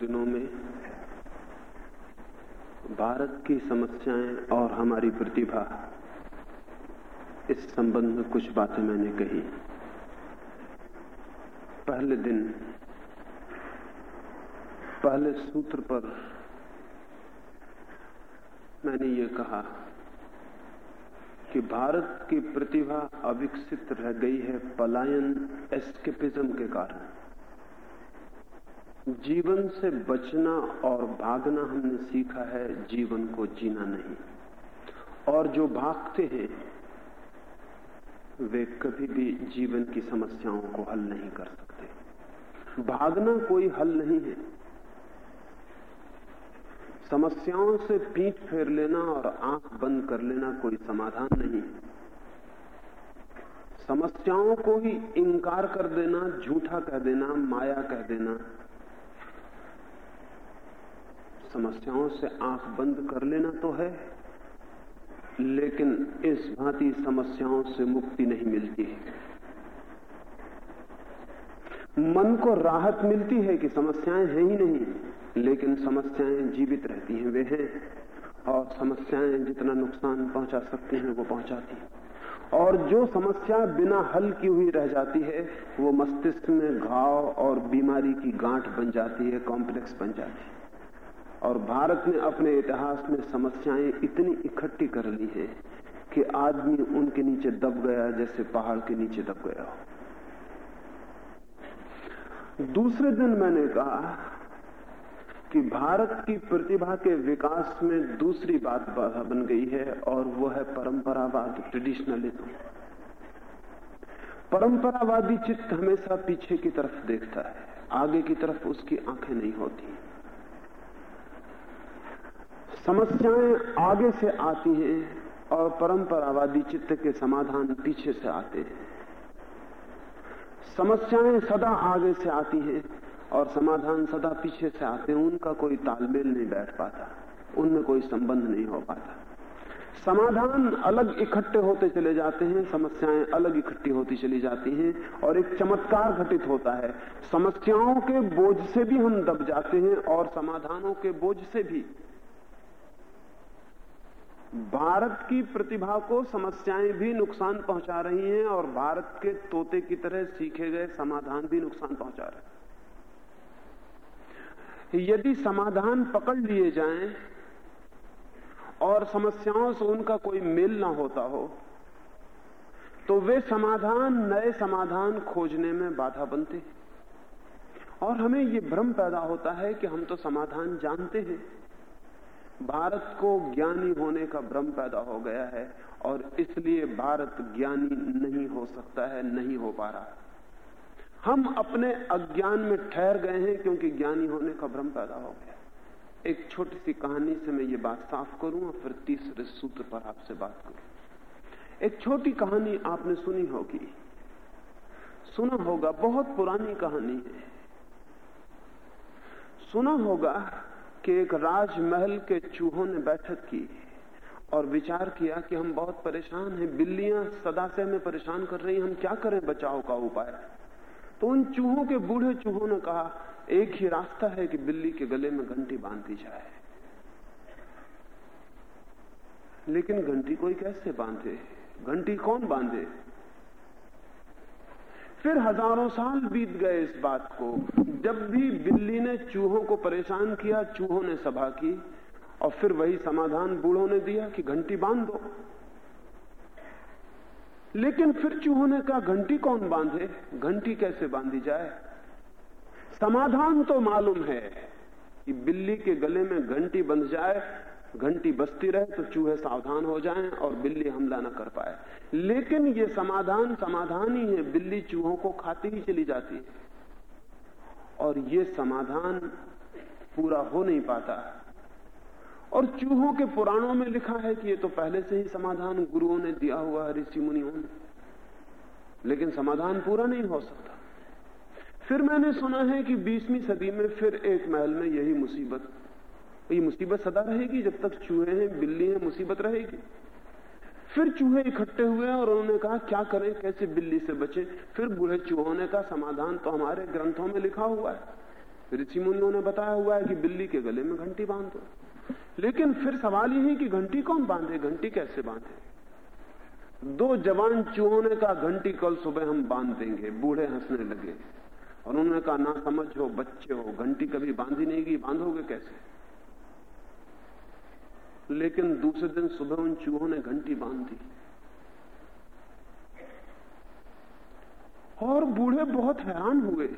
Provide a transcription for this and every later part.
दिनों में भारत की समस्याएँ और हमारी प्रतिभा, इस संबंध में कुछ बातें मैंने कही। पहले दिन, पहले सूत्र पर मैंने ये कहा कि भारत की प्रतिभा अविकसित रह गई है पलायन एस्केपिज्म के कारण। जीवन से बचना और भागना हमने सीखा है, जीवन को जीना नहीं। और जो भागते हैं, वे कभी भी जीवन की समस्याओं को हल नहीं कर सकते। भागना कोई हल नहीं है। समस्याओं से पीठ फेर लेना और आँख बंद कर लेना कोई समाधान नहीं। समस्याओं को ही इंकार कर देना, झूठा कह देना, माया कह देना समस्याओं से आँख बंद कर लेना तो है, लेकिन इस भांति समस्याओं से मुक्ति नहीं मिलती मन को राहत मिलती है कि समस्याएँ हैं ही नहीं, लेकिन समस्याएँ जीवित रहती हैं, वे हैं। और समस्याएँ जितना नुकसान पहुँचा सकती हैं, वो पहुंचाती हैं। और जो समस्या बिना हल की हुई रह जाती है, वो मस्तिष्क में घाव और बीमारी की गांठ बन जाती है, कॉम्प्लेक्स बन जाती है। और भारत ने अपने इतिहास में समस्याएँ इतनी इकट्ठी कर ली है कि आदमी उनके नीचे दब गया जैसे पहाड़ के नीचे दब गया हो। दूसरे दिन मैंने कहा कि भारत की प्रतिभा के विकास में दूसरी बात बाधा बन गई है और वो है परंपरावाद ट्रेडिशनलिज्म परंपरावादी चित्त हमेशा पीछे की तरफ़ देखता है, आगे की तरफ़ उसकी आँखें नहीं होती। समस्याएँ आगे से आती हैं और परंपरावादी चित्त के समाधान पीछे से आते हैं। समस्याएँ सदा आगे से आती हैं और समाधान सदा पीछे से आते हैं। उनका कोई तालमेल नहीं बैठ पाता, उनमें कोई संबंध नहीं हो पाता। समाधान अलग इकट्ठे होते चले जाते हैं, समस्याएँ अलग इकट्ठी होती चली जाती हैं और एक चमत्कार घटित होता है। समस्याओं के बोझ से भी हम दब जाते हैं और समाधानों के बोझ से भी भारत की प्रतिभा को समस्याएँ भी नुकसान पहुँचा रही हैं और भारत के तोते की तरह सीखे गए समाधान भी नुकसान पहुँचा रहे हैं। यदि समाधान पकड़ लिए जाएँ और समस्याओं से उनका कोई मेल ना होता हो तो वे समाधान, नए समाधान खोजने में बाधा बनते हैं। और हमें ये भ्रम पैदा होता है कि हम तो समाधान जानते हैं। भारत को ज्ञानी होने का भ्रम पैदा हो गया है और इसलिए भारत ज्ञानी नहीं हो सकता है, नहीं हो पा रहा। हम अपने अज्ञान में ठहर गए हैं क्योंकि ज्ञानी होने का भ्रम पैदा हो गया। एक छोटी सी कहानी से मैं ये बात साफ़ करूँ और फिर तीसरे सूत्र पर आपसे बात करूँ। एक छोटी कहानी आपने सुनी होगी। सुना होगा, बहुत पुरानी कहानी है। सुना होगा कि एक राजमहल के चूहों ने बैठक की और विचार किया कि हम बहुत परेशान हैं, बिल्लियाँ सदा से हमें परेशान कर रही हम क्या करें बचाव का उपाय? तो उन चूहों के बूढ़े चूहों ने कहा, एक ही रास्ता है कि बिल्ली के गले में घंटी बाँध दी जाए। लेकिन घंटी कोई कैसे बांधे? घंटी कौन बांधे? फिर हज़ारों साल बीत गए इस बात को। जब भी बिल्ली ने चूहों को परेशान किया, चूहों ने सभा की, और फिर वही समाधान बूढ़ों ने दिया कि घंटी बाँध। दो लेकिन फिर चूहों ने कहा, घंटी कौन बांधे? घंटी कैसे बांधी जाए? समाधान तो मालूम है कि बिल्ली के गले में घंटी बंध जाए घंटी बजती रहे तो चूहे सावधान हो जाएँ और बिल्ली हमला न कर पाए। लेकिन ये समाधान समाधान ही है। बिल्ली चूहों को खाती ही चली जाती। है और ये समाधान पूरा हो नहीं पाता। और चूहों के पुराणों में लिखा है कि ये तो पहले से ही समाधान गुरुओं ने दिया हुआ है, ऋषि मुनियों ने। लेकिन समाधान पूरा नहीं हो सकता। फिर मैंने सुना है कि 20वीं सदी में फिर एक महल में यही मुसीबत ये मुसीबत सदा रहेगी, जब तक चूहे हैं, बिल्ली है, मुसीबत रहेगी। फिर चूहे इकट्ठे हुए और उन्होंने कहा, क्या करें? कैसे बिल्ली से बचे? फिर बूढ़े चूहों ने का समाधान तो हमारे ग्रंथों में लिखा हुआ है। ऋषि मुनियों ने बताया हुआ है कि बिल्ली के गले में घंटी बाँध। दो लेकिन फिर सवाल यह है कि घंटी कौन बांधे? घंटी कैसे बांधे? दो जवान चूहों ने कहा, घंटी कल सुबह हम बाँध देंगे। बूढ़े हंसने लगे। और उन्होंने कहा, ना समझ हो, बच्चे हो, घंटी कभी बांधी नहीं की बांधोगे कैसे? लेकिन दूसरे दिन सुबह उन चूहों ने घंटी बाँध दी। और बूढ़े बहुत हैरान हुए।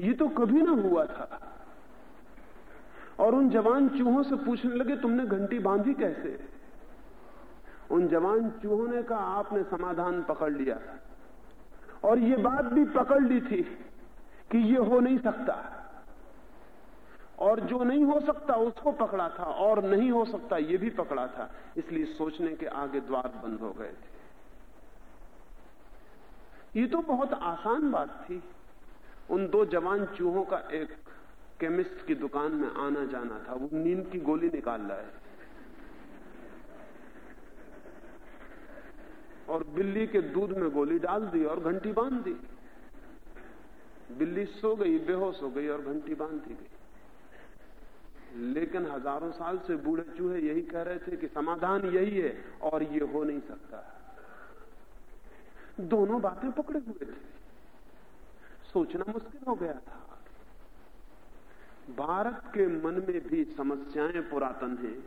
ये तो कभी ना हुआ था। और उन जवान चूहों से पूछने लगे, तुमने घंटी बांधी कैसे? उन जवान चूहों ने कहा, आपने समाधान पकड़ लिया। और ये बात भी पकड़ ली थी कि ये हो नहीं सकता। और जो नहीं हो सकता उसको पकड़ा था और नहीं हो सकता ये भी पकड़ा था। इसलिए सोचने के आगे द्वार बंद हो गए थे। ये तो बहुत आसान बात थी। उन दो जवान चूहों का एक केमिस्ट की दुकान में आना जाना था। वो नींद की गोली निकाल रहा है और बिल्ली के दूध में गोली डाल दी और घंटी बाँध दी। बिल्ली सो गई, बेहोश हो गई और घंटी बाँध दी गई। लेकिन हज़ारों साल से बूढ़े चूहे यही कह रहे थे कि समाधान यही है और ये हो नहीं सकता। दोनों बातें पकड़े हुए थे। सोचना मुश्किल हो गया था। भारत के मन में भी समस्याएँ पुरातन हैं,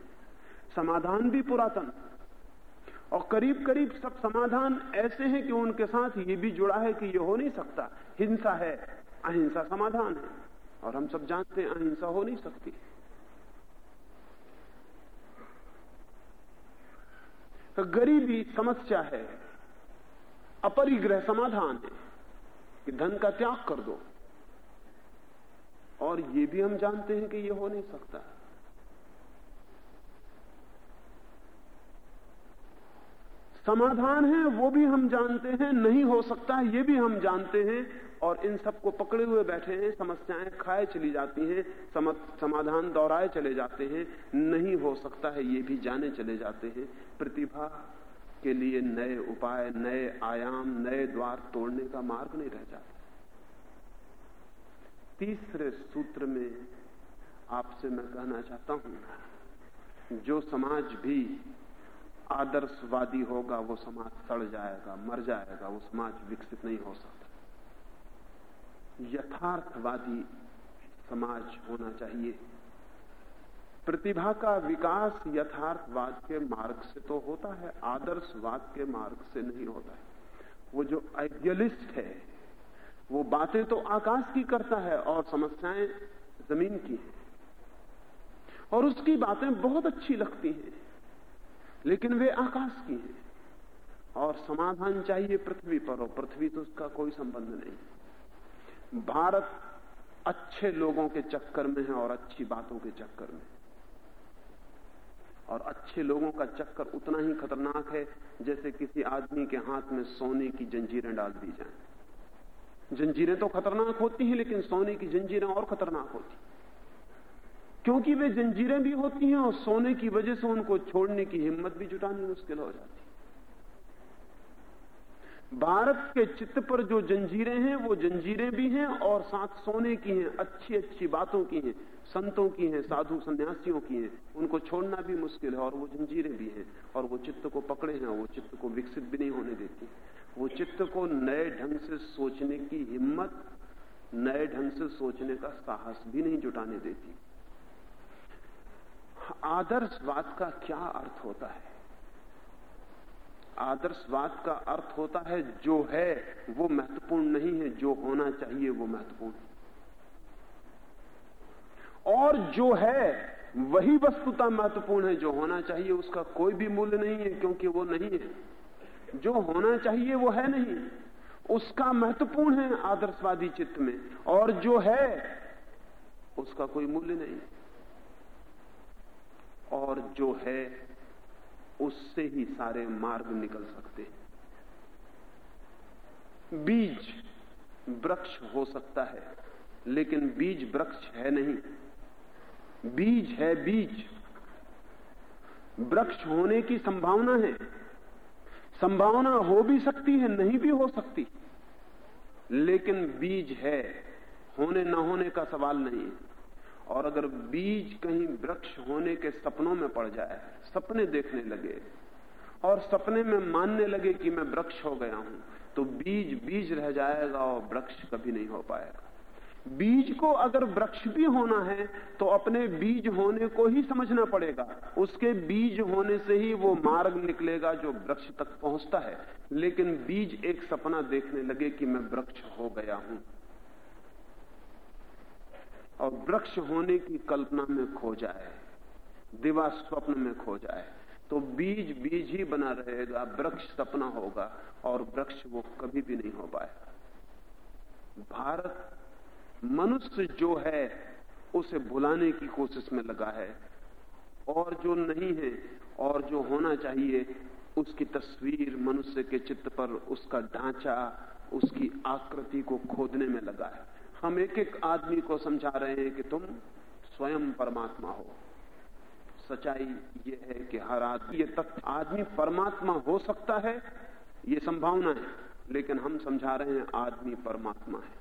समाधान भी पुरातन। और करीब करीब सब समाधान ऐसे हैं कि उनके साथ ये भी जुड़ा है कि ये हो नहीं सकता। हिंसा है, अहिंसा समाधान है। और हम सब जानते हैं अहिंसा हो नहीं सकती। तो गरीबी समस्या है। अपरिग्रह समाधान है कि धन का त्याग कर दो। और ये भी हम जानते हैं कि ये हो नहीं सकता। समाधान है, वो भी हम जानते हैं, नहीं हो सकता, ये भी हम जानते हैं और इन सबको पकड़े हुए बैठे हैं, समस्याएँ खाए चली जाती हैं समाधान दोहराए चले जाते हैं, नहीं हो सकता है ये भी जाने चले जाते हैं। प्रतिभा के लिए नए उपाय, नए आयाम, नए द्वार तोड़ने का मार्ग नहीं रह जाता। तीसरे सूत्र में आपसे मैं कहना चाहता हूँ, जो समाज भी आदर्शवादी होगा, वो समाज सड़ जाएगा, मर जाएगा, वो समाज विकसित नहीं हो सकता। यथार्थवादी समाज होना चाहिए। प्रतिभा का विकास यथार्थवाद के मार्ग से तो होता है, आदर्शवाद के मार्ग से नहीं होता है। वो जो आइडियलिस्ट है, वो बातें तो आकाश की करता है और समस्याएँ ज़मीन की है। और उसकी बातें बहुत अच्छी लगती हैं, लेकिन वे आकाश की हैं। और समाधान चाहिए पृथ्वी पर, और पृथ्वी तो उसका कोई संबंध नहीं। भारत अच्छे लोगों के चक्कर में है और अच्छी बातों के चक्कर में। और अच्छे लोगों का चक्कर उतना ही खतरनाक है जैसे किसी आदमी के हाथ में सोने की जंजीरें डाल दी जाएँ। जंजीरें तो खतरनाक होती हैं, लेकिन सोने की जंजीरें और खतरनाक होती क्योंकि वे जंजीरें भी होती हैं और सोने की वजह से उनको छोड़ने की हिम्मत भी जुटानी मुश्किल हो जाती भारत के चित्त पर जो जंजीरें हैं, वो जंजीरें भी हैं और साथ सोने की हैं अच्छी अच्छी बातों की हैं, संतों की हैं, साधु सन्यासियों की हैं। उनको छोड़ना भी मुश्किल है और वो जंजीरें भी हैं और वो चित्त को पकड़े हैं, वो चित्त को विकसित भी नहीं होने देती। वो चित्त को नए ढंग से सोचने की हिम्मत, नए ढंग से सोचने का साहस भी नहीं जुटाने देती। आदर्शवाद का क्या अर्थ होता है? आदर्शवाद का अर्थ होता है, जो है, वो महत्वपूर्ण नहीं है, जो होना चाहिए, वो महत्वपूर्ण और जो है, वही वस्तुता महत्वपूर्ण है, जो होना चाहिए, उसका कोई भी मूल्य नहीं है, क्योंकि वो नहीं है। जो होना चाहिए, वो है नहीं। उसका महत्वपूर्ण है आदर्शवादी चित्त में, और जो है, उसका कोई मूल्य नहीं। और जो है उससे ही सारे मार्ग निकल सकते हैं। बीज वृक्ष हो सकता है, लेकिन बीज वृक्ष है नहीं। बीज है बीज। वृक्ष होने की संभावना है। संभावना हो भी सकती है, नहीं भी हो सकती। लेकिन बीज है, होने न होने का सवाल नहीं है। और अगर बीज कहीं वृक्ष होने के सपनों में पड़ जाए, सपने देखने लगे, और सपने में मानने लगे कि मैं वृक्ष हो गया हूँ तो बीज बीज रह जाएगा और वृक्ष कभी नहीं हो पाएगा। बीज को अगर वृक्ष भी होना है तो अपने बीज होने को ही समझना पड़ेगा। उसके बीज होने से ही वो मार्ग निकलेगा जो वृक्ष तक पहुँचता है। लेकिन बीज एक सपना देखने लगे कि मैं वृक्ष हो गया हूँ। और वृक्ष होने की कल्पना में खो जाए, दिवा स्वप्न में खो जाए तो बीज बीज ही बना रहेगा, वृक्ष सपना होगा और वृक्ष वो कभी भी नहीं हो पाएगा। भारत मनुष्य जो है, उसे भुलाने की कोशिश में लगा है। और जो नहीं है, और जो होना चाहिए, उसकी तस्वीर मनुष्य के चित्त पर, उसका ढांचा, उसकी आकृति को खोदने में लगा है। हम एक एक आदमी को समझा रहे हैं कि तुम स्वयं परमात्मा हो। सच्चाई ये है कि हर आदमी, ये तथ्य आदमी परमात्मा हो सकता है, ये संभावना है, लेकिन हम समझा रहे हैं आदमी परमात्मा है।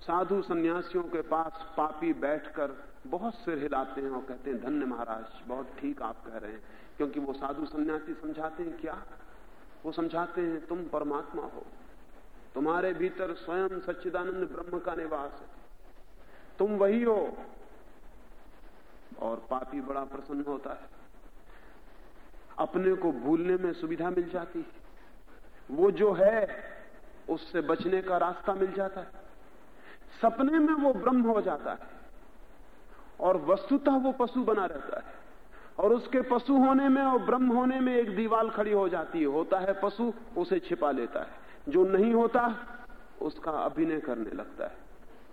साधु सन्यासियों के पास पापी बैठकर बहुत सिर हिलाते हैं और कहते हैं, धन्य महाराज, बहुत ठीक आप कह रहे हैं। क्योंकि वो साधु सन्यासी समझाते हैं क्या? वो समझाते हैं, तुम परमात्मा हो। तुम्हारे भीतर स्वयं सच्चिदानंद ब्रह्म का निवास है। तुम वही हो और पापी बड़ा प्रसन्न होता है। अपने को भूलने में सुविधा मिल जाती है। वो जो है, उससे बचने का रास्ता मिल जाता है। सपने में वो ब्रह्म हो जाता है। और वस्तुतः वो पशु बना रहता है। और उसके पशु होने में और ब्रह्म होने में एक दीवाल खड़ी हो जाती है। होता है पशु, उसे छिपा लेता है। जो नहीं होता, उसका अभिनय करने लगता है।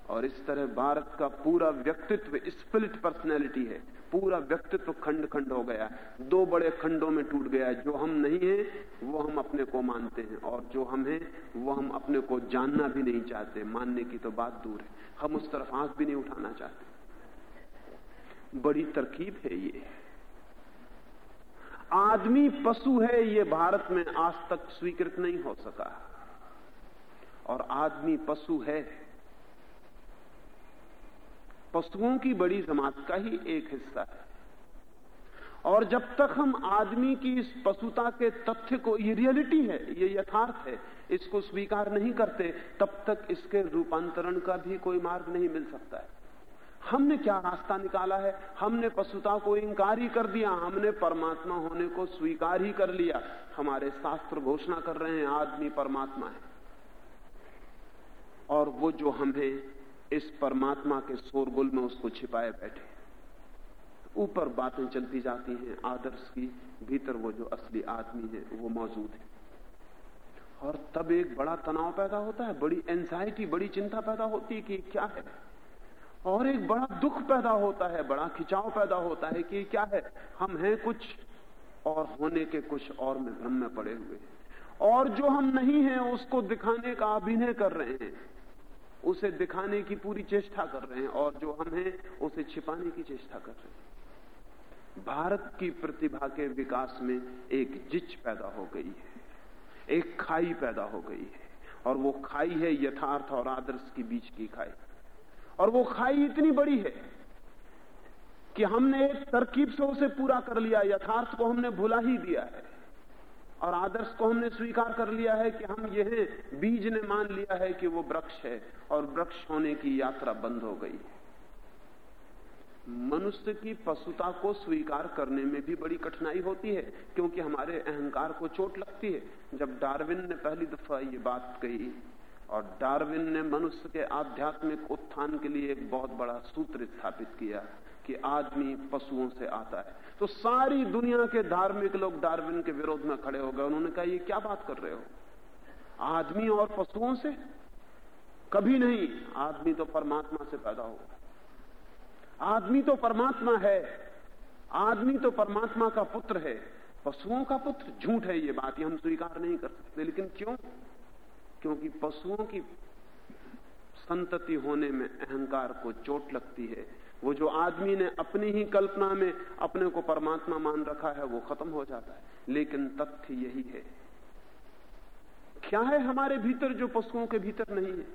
और इस तरह भारत का पूरा व्यक्तित्व स्पिलिट पर्सनैलिटी है। पूरा व्यक्तित्व खंड खंड हो गया। दो बड़े खंडों में टूट गया जो हम नहीं है, वो हम अपने को मानते हैं। और जो हम हैं, वो हम अपने को जानना भी नहीं चाहते। मानने की तो बात दूर है। हम उस तरफ़ आँख भी नहीं उठाना चाहते। बड़ी तरकीब है ये। आदमी पशु है, ये भारत में आज तक स्वीकृत नहीं हो सका। और आदमी पशु है। पशुओं की बड़ी जमात का ही एक हिस्सा है। और जब तक हम आदमी की इस पशुता के तथ्य को, ये रियलिटी है, ये यथार्थ है, इसको स्वीकार नहीं करते, तब तक इसके रूपांतरण का भी कोई मार्ग नहीं मिल सकता है। हमने क्या रास्ता निकाला है? हमने पशुता को इंकार ही कर दिया, हमने परमात्मा होने को स्वीकार ही कर लिया। हमारे शास्त्र घोषणा कर रहे हैं, आदमी परमात्मा है। और वो जो हम हैं इस परमात्मा के शोरगुल में उसको छिपाए बैठे ऊपर बातें चलती जाती हैं, आदर्श की, भीतर वो जो असली आदमी है, वो मौजूद है। और तब एक बड़ा तनाव पैदा होता है, बड़ी एंजाइटी बड़ी चिंता पैदा होती है कि क्या है? और एक बड़ा दुख पैदा होता है, बड़ा खिंचाव पैदा होता है कि क्या है? हम हैं कुछ, और होने के कुछ और में भ्रम में पड़े हुए और जो हम नहीं हैं, उसको दिखाने का अभिनय कर रहे हैं। उसे दिखाने की पूरी चेष्टा कर रहे हैं और जो हम हैं, उसे छिपाने की चेष्टा कर रहे हैं। भारत की प्रतिभा के विकास में एक जिच पैदा हो गई है, एक खाई पैदा हो गई है, और वो खाई है यथार्थ और आदर्श के बीच की खाई। और वो खाई इतनी बड़ी है कि हमने एक तरकीब से उसे पूरा कर लिया, यथार्थ को हमने भुला ही दिया है। और आदर्श को हमने स्वीकार कर लिया है कि हम यह बीज ने मान लिया है कि वो वृक्ष है और वृक्ष होने की यात्रा बंद हो गई मनुष्य की पशुता को स्वीकार करने में भी बड़ी कठिनाई होती है, क्योंकि हमारे अहंकार को चोट लगती है। जब डार्विन ने पहली दफ़ा ये बात कही, और डार्विन ने मनुष्य के आध्यात्मिक उत्थान के लिए एक बहुत बड़ा सूत्र स्थापित किया कि आदमी पशुओं से आता है। तो सारी दुनिया के धार्मिक लोग डार्विन के विरोध में खड़े हो गए। उन्होंने कहा, ये क्या बात कर रहे हो? आदमी और पशुओं से? कभी नहीं। आदमी तो परमात्मा से पैदा होगा आदमी तो परमात्मा है। आदमी तो परमात्मा का पुत्र है। पशुओं का पुत्र? झूठ है ये बात। ये हम स्वीकार नहीं कर सकते। लेकिन क्यों? क्योंकि पशुओं की संतति होने में अहंकार को चोट लगती है। वो जो आदमी ने अपनी ही कल्पना में अपने को परमात्मा मान रखा है, वो खत्म हो जाता है। लेकिन तथ्य यही है। क्या है हमारे भीतर जो पशुओं के भीतर नहीं है?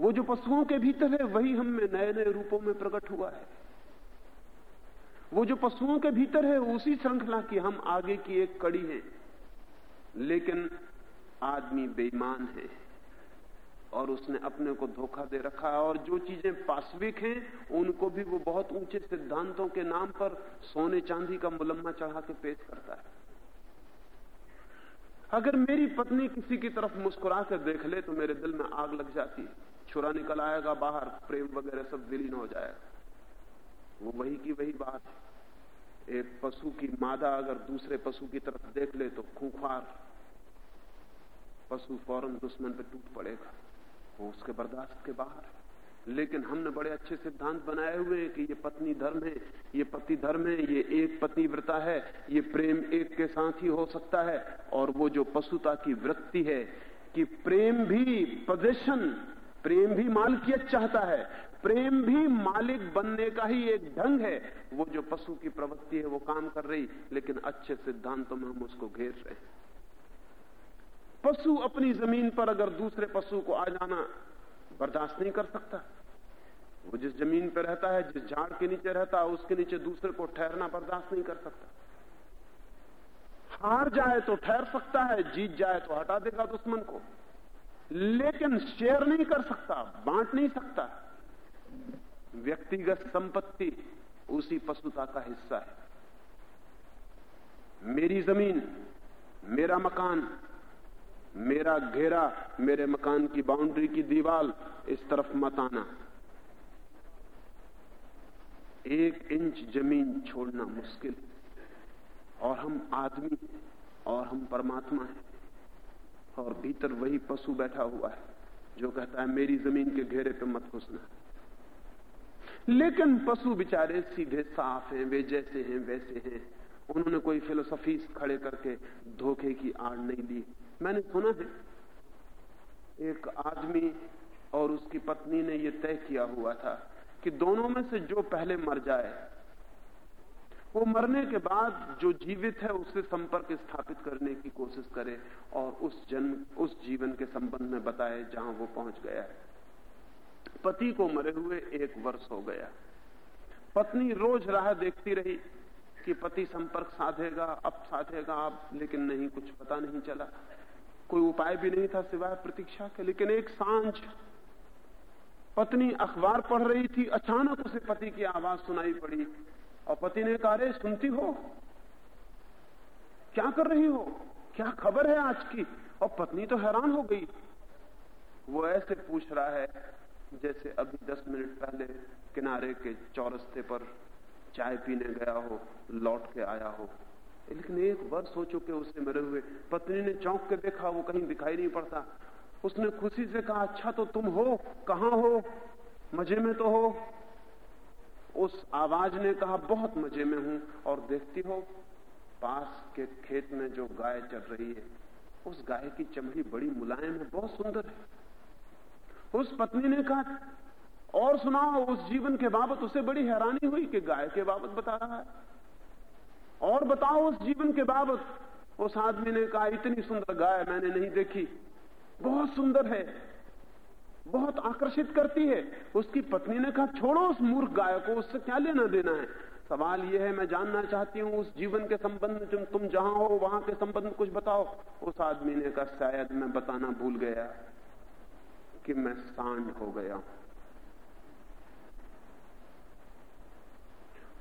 वो जो पशुओं के भीतर है, वही हम में नए नए रूपों में प्रकट हुआ है। वो जो पशुओं के भीतर है, उसी श्रृंखला की हम आगे की एक कड़ी है। लेकिन आदमी बेईमान है। और उसने अपने को धोखा दे रखा है। और जो चीज़ें पाश्विक हैं, उनको भी वो बहुत ऊँचे सिद्धांतों के नाम पर सोने चांदी का मुलम्मा चढ़ा के पेश करता है। अगर मेरी पत्नी किसी की तरफ़ मुस्कुरा कर देख ले तो मेरे दिल में आग लग जाती है। छुरा निकल आएगा बाहर, प्रेम वगैरह सब विलीन हो जाएगा। वो वही की वही बात है। एक पशु की मादा अगर दूसरे पशु की तरफ़ देख ले तो खूंखार पशु फ़ौरन दुश्मन पे टूट पड़ेगा। वो उसके बर्दाश्त के बाहर लेकिन हमने बड़े अच्छे सिद्धांत बनाए हुए हैं कि ये पत्नी धर्म है, ये पति धर्म है, ये एक पत्नी व्रता है, ये प्रेम एक के साथ ही हो सकता है, और वो जो पशुता की वृत्ति है कि प्रेम भी पोजेशन प्रेम भी मालकियत चाहता है, प्रेम भी मालिक बनने का ही एक ढंग है, वो जो पशु की प्रवृत्ति है वो काम कर रही, लेकिन अच्छे सिद्धांतों में हम उसको घेर रहे हैं। पशु अपनी ज़मीन पर अगर दूसरे पशु को आ जाना बर्दाश्त नहीं कर सकता। वो जिस ज़मीन पर रहता है, जिस झाड़ के नीचे रहता है, उसके नीचे दूसरे को ठहरना बर्दाश्त नहीं कर सकता। हार जाए तो ठहर सकता है, जीत जाए तो हटा देगा दुश्मन को। लेकिन शेयर नहीं कर सकता, बांट नहीं सकता। व्यक्तिगत संपत्ति उसी पशुता का हिस्सा है। मेरी ज़मीन, मेरा मकान मेरा घेरा मेरे मकान की बाउंड्री की दीवार इस तरफ़ मत आना। एक इंच ज़मीन छोड़ना मुश्किल। और हम आदमी और हम परमात्मा हैं। और भीतर वही पशु बैठा हुआ है, जो कहता है, मेरी ज़मीन के घेरे पे मत घुसना। लेकिन पशु बेचारे सीधे साफ़ हैं, वे जैसे हैं, वैसे हैं। उन्होंने कोई फिलोसफी खड़े करके धोखे की आड़ नहीं ली मैंने सुना है, एक आदमी और उसकी पत्नी ने यह तय किया हुआ था कि दोनों में से जो पहले मर जाए, वो मरने के बाद जो जीवित है उससे संपर्क स्थापित करने की कोशिश करे और उस जन्म, उस जीवन के संबंध में बताए जहाँ वो पहुँच गया है। पति को मरे हुए एक वर्ष हो गया। पत्नी रोज राह देखती रही कि पति संपर्क साधेगा, अब साधेगा, अब लेकिन नहीं, कुछ पता नहीं चला। कोई उपाय भी नहीं था सिवाय प्रतीक्षा के, लेकिन एक साँझ पत्नी अखबार पढ़ रही थी, अचानक उसे पति की आवाज़ सुनाई पड़ी। और पति ने कहा सुनती हो? क्या कर रही हो? क्या खबर है आज की? और पत्नी तो हैरान हो गई। वो ऐसे पूछ रहा है, जैसे अभी दस मिनट पहले किनारे के चौरस्ते पर चाय पीने गया हो, लौट के आया हो। लेकिन एक वर्ष हो चुके उसे मरे हुए। पत्नी ने चौंक के देखा, वो कहीं दिखाई नहीं पड़ता। उसने खुशी से कहा अच्छा तो तुम हो, कहा हो? मज़े में तो हो। उस आवाज़ ने कहा, बहुत मज़े में हूँ, और देखती हो, पास के खेत में जो गाय चल रही है, उस गाय की चमड़ी बड़ी मुलायम है, बहुत सुंदर है। उस पत्नी ने कहा, और सुनाओ, उस जीवन के बाबत उसे बड़ी हैरानी हुई कि गाय के बाबत बता रहा है। और बताओ उस जीवन के बाबत, उस आदमी ने कहा, इतनी सुंदर गाय मैंने नहीं देखी। बहुत सुंदर है, बहुत आकर्षित करती है। उसकी पत्नी ने कहा, छोड़ो उस मूर्ख गाय को, उससे क्या लेना देना है? सवाल यह है, मैं जानना चाहती हूँ, उस जीवन के संबंध में तुम जहाँ हो, वहाँ के संबंध में कुछ बताओ। उस आदमी ने कहा, शायद मैं बताना भूल गया कि मैं सांड हो गया हूँ।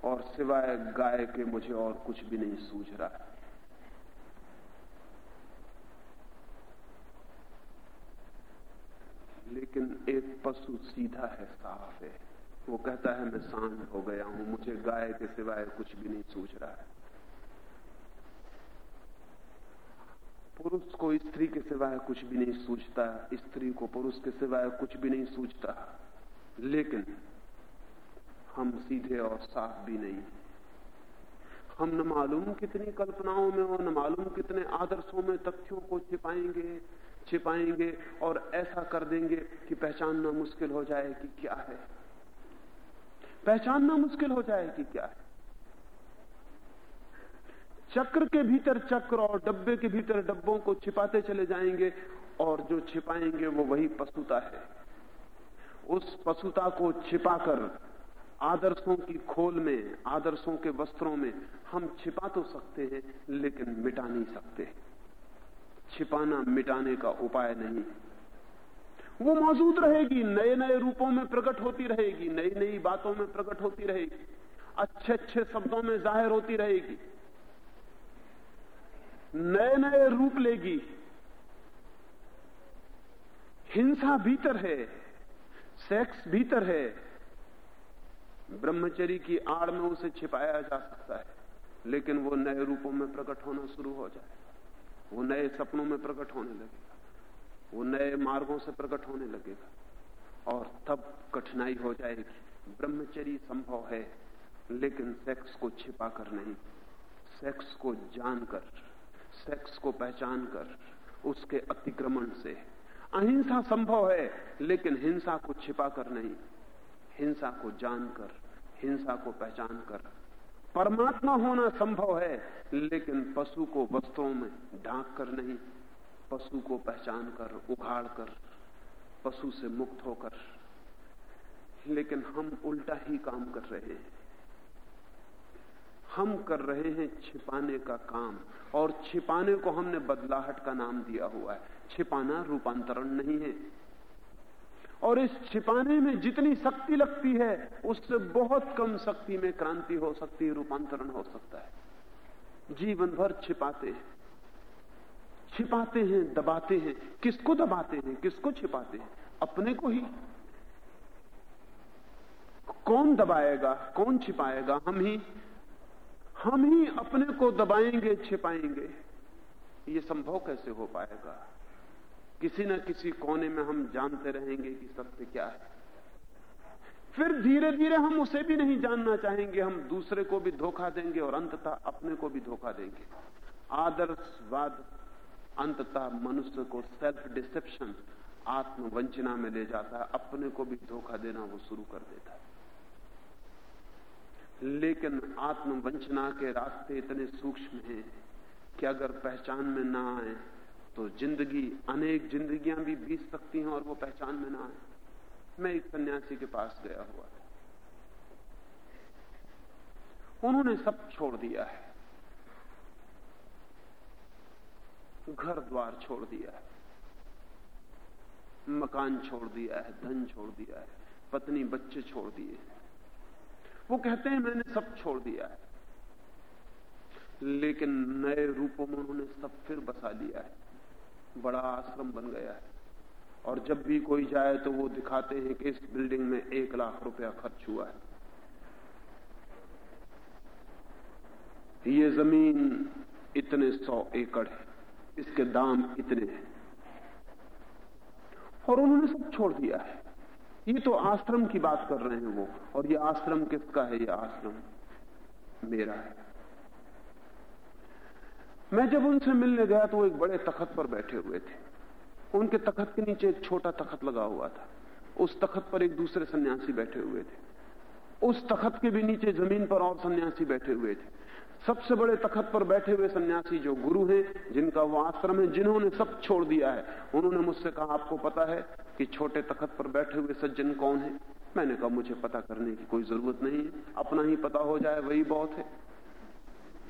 और सिवाय गाय के मुझे और कुछ भी नहीं सूझ रहा। है लेकिन एक पशु सीधा है, साफ़ है। वो कहता है, मैं सांड हो गया हूँ, मुझे गाय के सिवाय कुछ भी नहीं सूझ रहा है। पुरुष को स्त्री के सिवाय कुछ भी नहीं सूझता, स्त्री को पुरुष के सिवाय कुछ भी नहीं सूझता। लेकिन हम सीधे और साफ़ भी नहीं। हम न मालूम कितनी कल्पनाओं में और न मालूम कितने आदर्शों में तथ्यों को छिपाएँगे छिपाएँगे और ऐसा कर देंगे कि पहचानना मुश्किल हो जाए कि क्या है। पहचानना मुश्किल हो जाए कि क्या है। चक्र के भीतर चक्र और डब्बे के भीतर डब्बों को छिपाते चले जाएँगे और जो छिपाएँगे वो वही पशुता है। उस पशुता को छिपाकर आदर्शों की खोल में, आदर्शों के वस्त्रों में हम छिपा तो सकते हैं, लेकिन मिटा नहीं सकते। छिपाना, मिटाने का उपाय नहीं वो मौजूद रहेगी नए नए रूपों में प्रकट होती रहेगी नई नई बातों में प्रकट होती रहेगी अच्छे अच्छे शब्दों में ज़ाहिर होती रहेगी। नए नए रूप लेगी। हिंसा भीतर है, सेक्स भीतर है ब्रह्मचरी की आड़ में उसे छिपाया जा सकता है, लेकिन वो नए रूपों में प्रकट होना शुरू हो जाए। वो नए सपनों में प्रकट होने लगेगा। वो नए मार्गों से प्रकट होने लगेगा। और तब कठिनाई हो जाएगी। ब्रह्मचरी संभव है, लेकिन सेक्स को छिपा कर नहीं। सेक्स को जानकर, सेक्स को पहचान कर उसके अतिक्रमण से। अहिंसा संभव है, लेकिन हिंसा को छिपा कर नहीं। हिंसा को जानकर, हिंसा को पहचान कर परमात्मा होना संभव है, लेकिन पशु को वस्त्रों में ढांक कर नहीं। पशु को पहचान कर उखाड़ कर पशु से मुक्त होकर। लेकिन हम उल्टा ही काम कर रहे हैं। हम कर रहे हैं छिपाने का काम, और छिपाने को हमने बदलाहट का नाम दिया हुआ है। छिपाना रूपांतरण नहीं है। और इस छिपाने में जितनी शक्ति लगती है, उससे बहुत कम शक्ति में क्रांति हो सकती है रूपांतरण हो सकता है। जीवन भर छिपाते हैं। छिपाते हैं, दबाते हैं। किसको दबाते हैं, किसको छिपाते हैं? अपने को ही। कौन दबाएगा, कौन छिपाएगा? हम ही हम ही अपने को दबाएँगे, छिपाएँगे। ये संभव कैसे हो पाएगा? किसी न किसी कोने में हम जानते रहेंगे कि सत्य क्या है। फिर धीरे धीरे हम उसे भी नहीं जानना चाहेंगे, हम दूसरे को भी धोखा देंगे और अंततः अपने को भी धोखा देंगे। आदर्शवाद, अंततः मनुष्य को सेल्फ डिसेप्शन आत्मवंचना में ले जाता है। अपने को भी धोखा देना वो शुरू कर देता है। लेकिन आत्मवंचना के रास्ते इतने सूक्ष्म हैं कि अगर पहचान में ना आए तो ज़िंदगी, अनेक जिंदगियाँ भी बीत सकती हैं और वो पहचान में ना आए। मैं एक सन्यासी के पास गया हुआ था। उन्होंने सब छोड़ दिया है। घर द्वार छोड़ दिया है। मकान छोड़ दिया है, धन छोड़ दिया है, पत्नी, बच्चे छोड़ दिए वो कहते हैं, मैंने सब छोड़ दिया है। लेकिन नए रूपों में उन्होंने सब फिर बसा लिया है। बड़ा आश्रम बन गया है। और जब भी कोई जाए तो वो दिखाते हैं कि इस बिल्डिंग में एक लाख रुपया खर्च हुआ है। ये ज़मीन इतने सौ एकड़ है। इसके दाम इतने हैं। और उन्होंने सब छोड़ दिया है। ये तो आश्रम की बात कर रहे हैं वो। और ये आश्रम किसका है? ये आश्रम मेरा है। मैं जब उनसे मिलने गया तो वो एक बड़े तखत पर बैठे हुए थे। उनके तखत के नीचे एक छोटा तखत लगा हुआ था। उस तखत पर एक दूसरे सन्यासी बैठे हुए थे। उस तखत के भी नीचे ज़मीन पर और सन्यासी बैठे हुए थे। सबसे बड़े तखत पर बैठे हुए सन्यासी जो गुरु हैं, जिनका वो आश्रम है, जिन्होंने सब छोड़ दिया है। उन्होंने मुझसे कहा, आपको पता है कि छोटे तखत पर बैठे हुए सज्जन कौन है? मैंने कहा, मुझे पता करने की कोई ज़रूरत नहीं है। अपना ही पता हो जाए, वही बहुत है।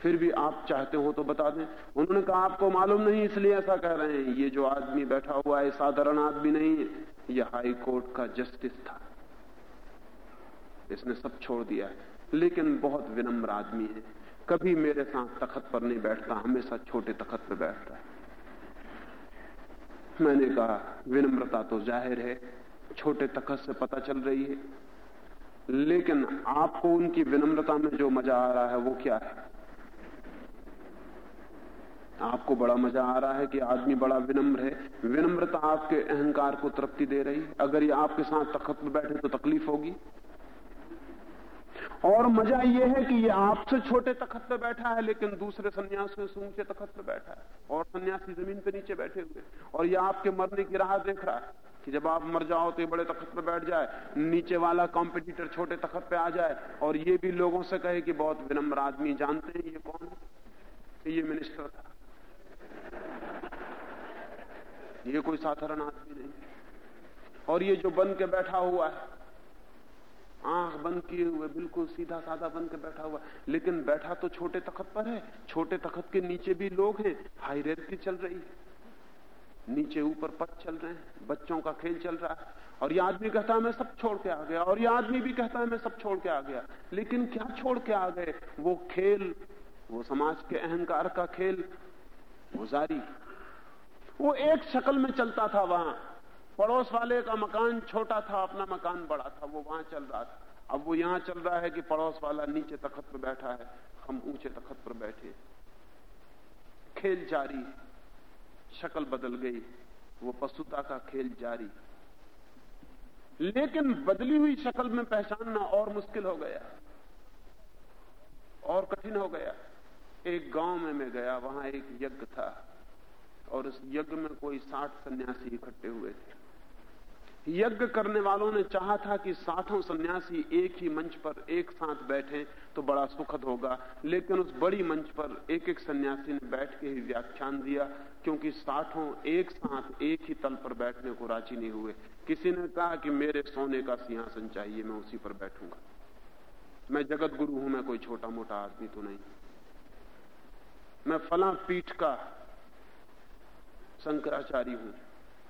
फिर भी आप चाहते हो तो बता दें। उन्होंने कहा, आपको मालूम नहीं, इसलिए ऐसा कह रहे हैं। ये जो आदमी बैठा हुआ है, साधारण आदमी नहीं है यह हाई कोर्ट का जस्टिस था। इसने सब छोड़ दिया है। लेकिन बहुत विनम्र आदमी है। कभी मेरे साथ तखत पर नहीं बैठता, हमेशा छोटे तखत पर बैठता है। मैंने कहा, विनम्रता तो ज़ाहिर है, छोटे तखत से पता चल रही है। लेकिन आपको उनकी विनम्रता में जो मज़ा आ रहा है, वो क्या है? आपको बड़ा मज़ा आ रहा है कि आदमी बड़ा विनम्र है। विनम्रता आपके अहंकार को तृप्ति दे रही। है अगर ये आपके साथ तखत पर बैठे तो तकलीफ़ होगी। और मज़ा यह है कि ये आपसे छोटे तखत पे बैठा है, लेकिन दूसरे सन्यासियों से ऊँचे तखत पे बैठा है और सन्यासी ज़मीन पे नीचे बैठे हुए। और ये आपके मरने की राह देख रहा है कि जब आप मर जाओ तो ये बड़े तखत पे बैठ जाए, नीचे वाला कॉम्पिटिटर छोटे तखत पे आ जाए। और ये भी लोगों से कहे कि बहुत विनम्र आदमी जानते हैं ये कौन है? ये मिनिस्टर था। ये कोई साधारण आदमी नहीं और ये जो बन के बैठा हुआ है, आँख बंद किए हुए, बिल्कुल सीधा साधा बन के बैठा हुआ लेकिन बैठा तो छोटे तखत पर है। छोटे तखत के नीचे भी लोग हैं। हाई रेत चल रही है। नीचे ऊपर पथ चल रहे हैं। बच्चों का खेल चल रहा है। और ये आदमी कहता है, मैं सब छोड़ के आ गया। और ये आदमी भी कहता है, मैं सब छोड़ के आ गया। लेकिन क्या छोड़ के आ गए? वो खेल, वो समाज के अहंकार का खेल वो जारी वो एक शक्ल में चलता था वहाँ। पड़ोस वाले का मकान छोटा था, अपना मकान बड़ा था, वो वहाँ चल रहा था। अब वो यहाँ चल रहा है कि पड़ोस वाला नीचे तखत पर बैठा है, हम ऊँचे तखत पर बैठे। खेल जारी, शक्ल बदल गई, वो पशुता का खेल जारी। लेकिन बदली हुई शक्ल में पहचानना और मुश्किल हो गया, और कठिन हो गया। एक गाँव में मैं गया, वहाँ एक यज्ञ था, और उस यज्ञ में कोई साठ सन्यासी इकट्ठे हुए थे। यज्ञ करने वालों ने चाहा था कि साठों सन्यासी एक ही मंच पर एक साथ बैठे तो बड़ा सुखद होगा, लेकिन उस बड़ी मंच पर एक एक सन्यासी ने बैठ के ही व्याख्यान दिया, क्योंकि साठों एक साथ एक ही तल पर बैठने को राज़ी नहीं हुए। किसी ने कहा कि मेरे सोने का सिंहासन चाहिए, मैं उसी पर बैठूँगा। मैं जगत गुरु हूँ, मैं कोई छोटा मोटा आदमी तो नहीं। मैं फला पीठ का शंकराचार्य हूँ।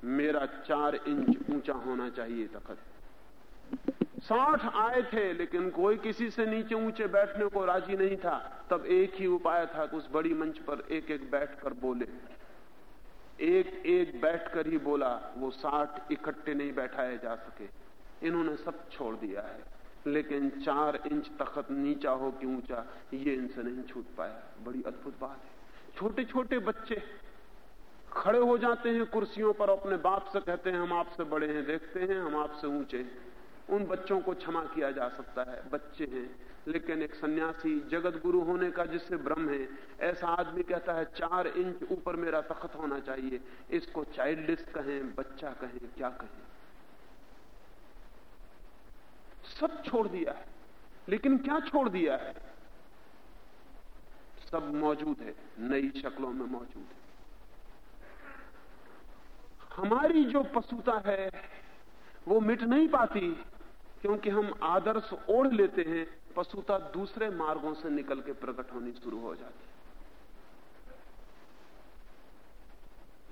मेरा चार इंच ऊँचा होना चाहिए तखत। साठ आए थे, लेकिन कोई किसी से नीचे ऊँचे बैठने को राज़ी नहीं था। तब एक ही उपाय था कि उस बड़ी मंच पर एक एक बैठकर बोले। एक एक बैठकर ही बोला, वो साठ इकट्ठे नहीं बैठाए जा सके। इन्होंने सब छोड़ दिया है। लेकिन चार इंच तखत नीचा हो कि ऊँचा, ये इनसे नहीं छूट पाया। बड़ी अद्भुत बात है। छोटे छोटे बच्चे खड़े हो जाते हैं कुर्सियों पर, अपने बाप से कहते हैं, हम आपसे बड़े हैं, देखते हैं, हम आपसे ऊँचे हैं। उन बच्चों को क्षमा किया जा सकता है। बच्चे हैं, लेकिन एक सन्यासी जगत गुरु होने का जिससे भ्रम है, ऐसा आदमी कहता है, चार इंच ऊपर मेरा तखत होना चाहिए। इसको चाइल्डिस कहें, बच्चा कहें, क्या कहें? सब छोड़ दिया है। लेकिन क्या छोड़ दिया है? सब मौजूद है, नई शक्लों में मौजूद है। हमारी जो पशुता है, वो मिट नहीं पाती, क्योंकि हम आदर्श ओढ़ लेते हैं, पशुता दूसरे मार्गों से निकल के प्रकट होनी शुरू हो जाती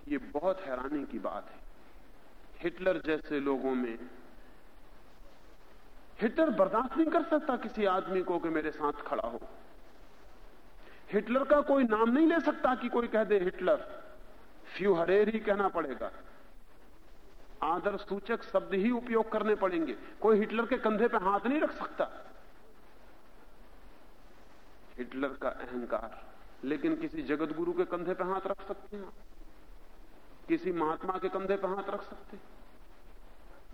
ये बहुत हैरानी की बात है। हिटलर जैसे लोगों में हिटलर बर्दाश्त नहीं कर सकता किसी आदमी को कि मेरे साथ खड़ा हो। हिटलर का कोई नाम नहीं ले सकता कि कोई कह दे, हिटलर, फ्यू हरेर ही कहना पड़ेगा। आदर सूचक शब्द ही उपयोग करने पड़ेंगे। कोई हिटलर के कंधे पे हाथ नहीं रख सकता। हिटलर का अहंकार, लेकिन किसी जगत गुरु के कंधे पे हाथ रख सकते हैं किसी महात्मा के कंधे पे हाथ रख सकते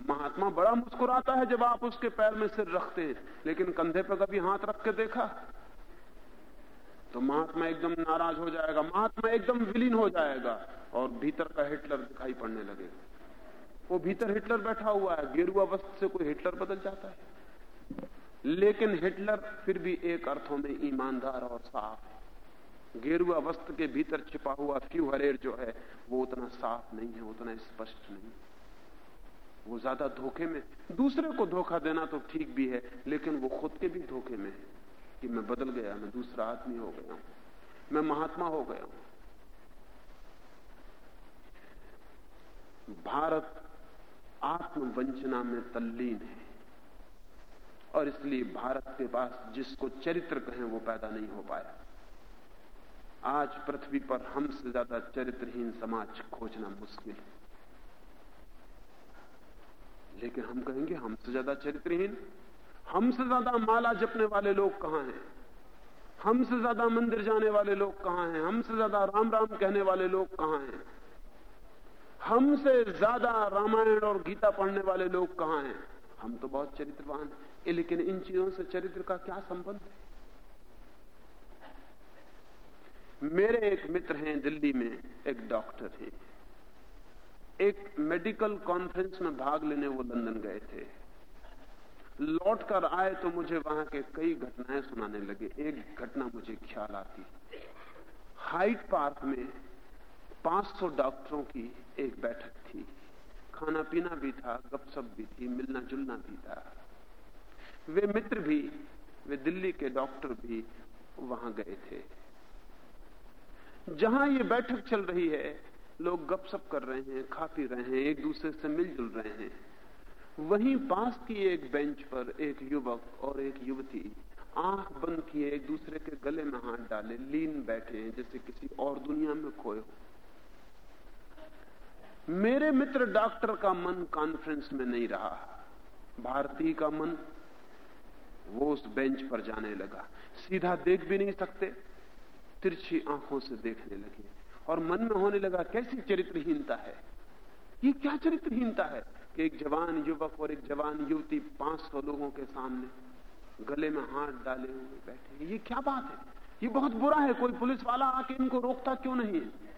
महात्मा बड़ा मुस्कुराता है जब आप उसके पैर में सिर रखते हैं। लेकिन कंधे पर कभी हाथ रख के देखा तो महात्मा एकदम नाराज़ हो जाएगा। महात्मा एकदम विलीन हो जाएगा और भीतर का हिटलर दिखाई पड़ने लगेगा। वो भीतर हिटलर बैठा हुआ है। गेरुआ वस्त्र से कोई हिटलर बदल जाता है। लेकिन हिटलर फिर भी एक अर्थों में ईमानदार और साफ़ है। गेरुआ वस्त्र के भीतर छिपा हुआ फ्यू जो है, वो उतना साफ़ नहीं है, उतना स्पष्ट नहीं वो ज़्यादा धोखे में दूसरे को धोखा देना तो ठीक भी है, लेकिन वो खुद के भी धोखे में है कि मैं बदल गया, मैं दूसरा आदमी हो गया हूँ, मैं महात्मा हो गया हूँ। भारत आत्मवंचना में तल्लीन है, और इसलिए भारत के पास जिसको चरित्र कहें वो पैदा नहीं हो पाया। आज पृथ्वी पर हमसे ज़्यादा चरित्रहीन समाज खोजना मुश्किल है। लेकिन हम कहेंगे हमसे ज़्यादा चरित्रहीन। हमसे ज़्यादा माला जपने वाले लोग कहाँ हैं? हमसे ज़्यादा मंदिर जाने वाले लोग कहाँ हैं? हमसे ज़्यादा राम राम कहने वाले लोग कहाँ हैं? हमसे ज़्यादा रामायण और गीता पढ़ने वाले लोग कहाँ हैं? हम तो बहुत चरित्रवान हैं। लेकिन इन चीज़ों से चरित्र का क्या संबंध है? मेरे एक मित्र हैं दिल्ली में, एक डॉक्टर हैं। एक मेडिकल कॉन्फ्रेंस में भाग लेने वो लंदन गए थे। लौट कर आए तो मुझे वहाँ के कई घटनाएँ सुनाने लगे। एक घटना मुझे ख्याल आती। हाइट पार्क में 500 डॉक्टरों की एक बैठक थी। खाना पीना भी था, गपशप भी थी मिलना जुलना भी था। वे मित्र भी, वे दिल्ली के डॉक्टर भी वहाँ गए थे। जहाँ ये बैठक चल रही है लोग गपशप कर रहे हैं, खा पी रहे हैं, एक दूसरे से मिलजुल रहे हैं। वहीं पास की एक बेंच पर एक युवक और एक युवती आँख बंद किए एक दूसरे के गले में हाथ डाले, लीन बैठे हैं, जैसे किसी और दुनिया में खोए हो। मेरे मित्र डॉक्टर का मन कॉन्फ्रेंस में नहीं रहा। भारती का मन वो उस बेंच पर जाने लगा। सीधा देख भी नहीं सकते, तिरछी आँखों से देखने लगे। और मन में होने लगा, कैसी चरित्रहीनता है? ये क्या चरित्रहीनता है? कि एक जवान युवक और एक जवान युवती पाँच सौ लोगों के सामने गले में हाथ डाले हुए बैठे ये क्या बात है? ये बहुत बुरा है। कोई पुलिस वाला आके इनको रोकता क्यों नहीं है?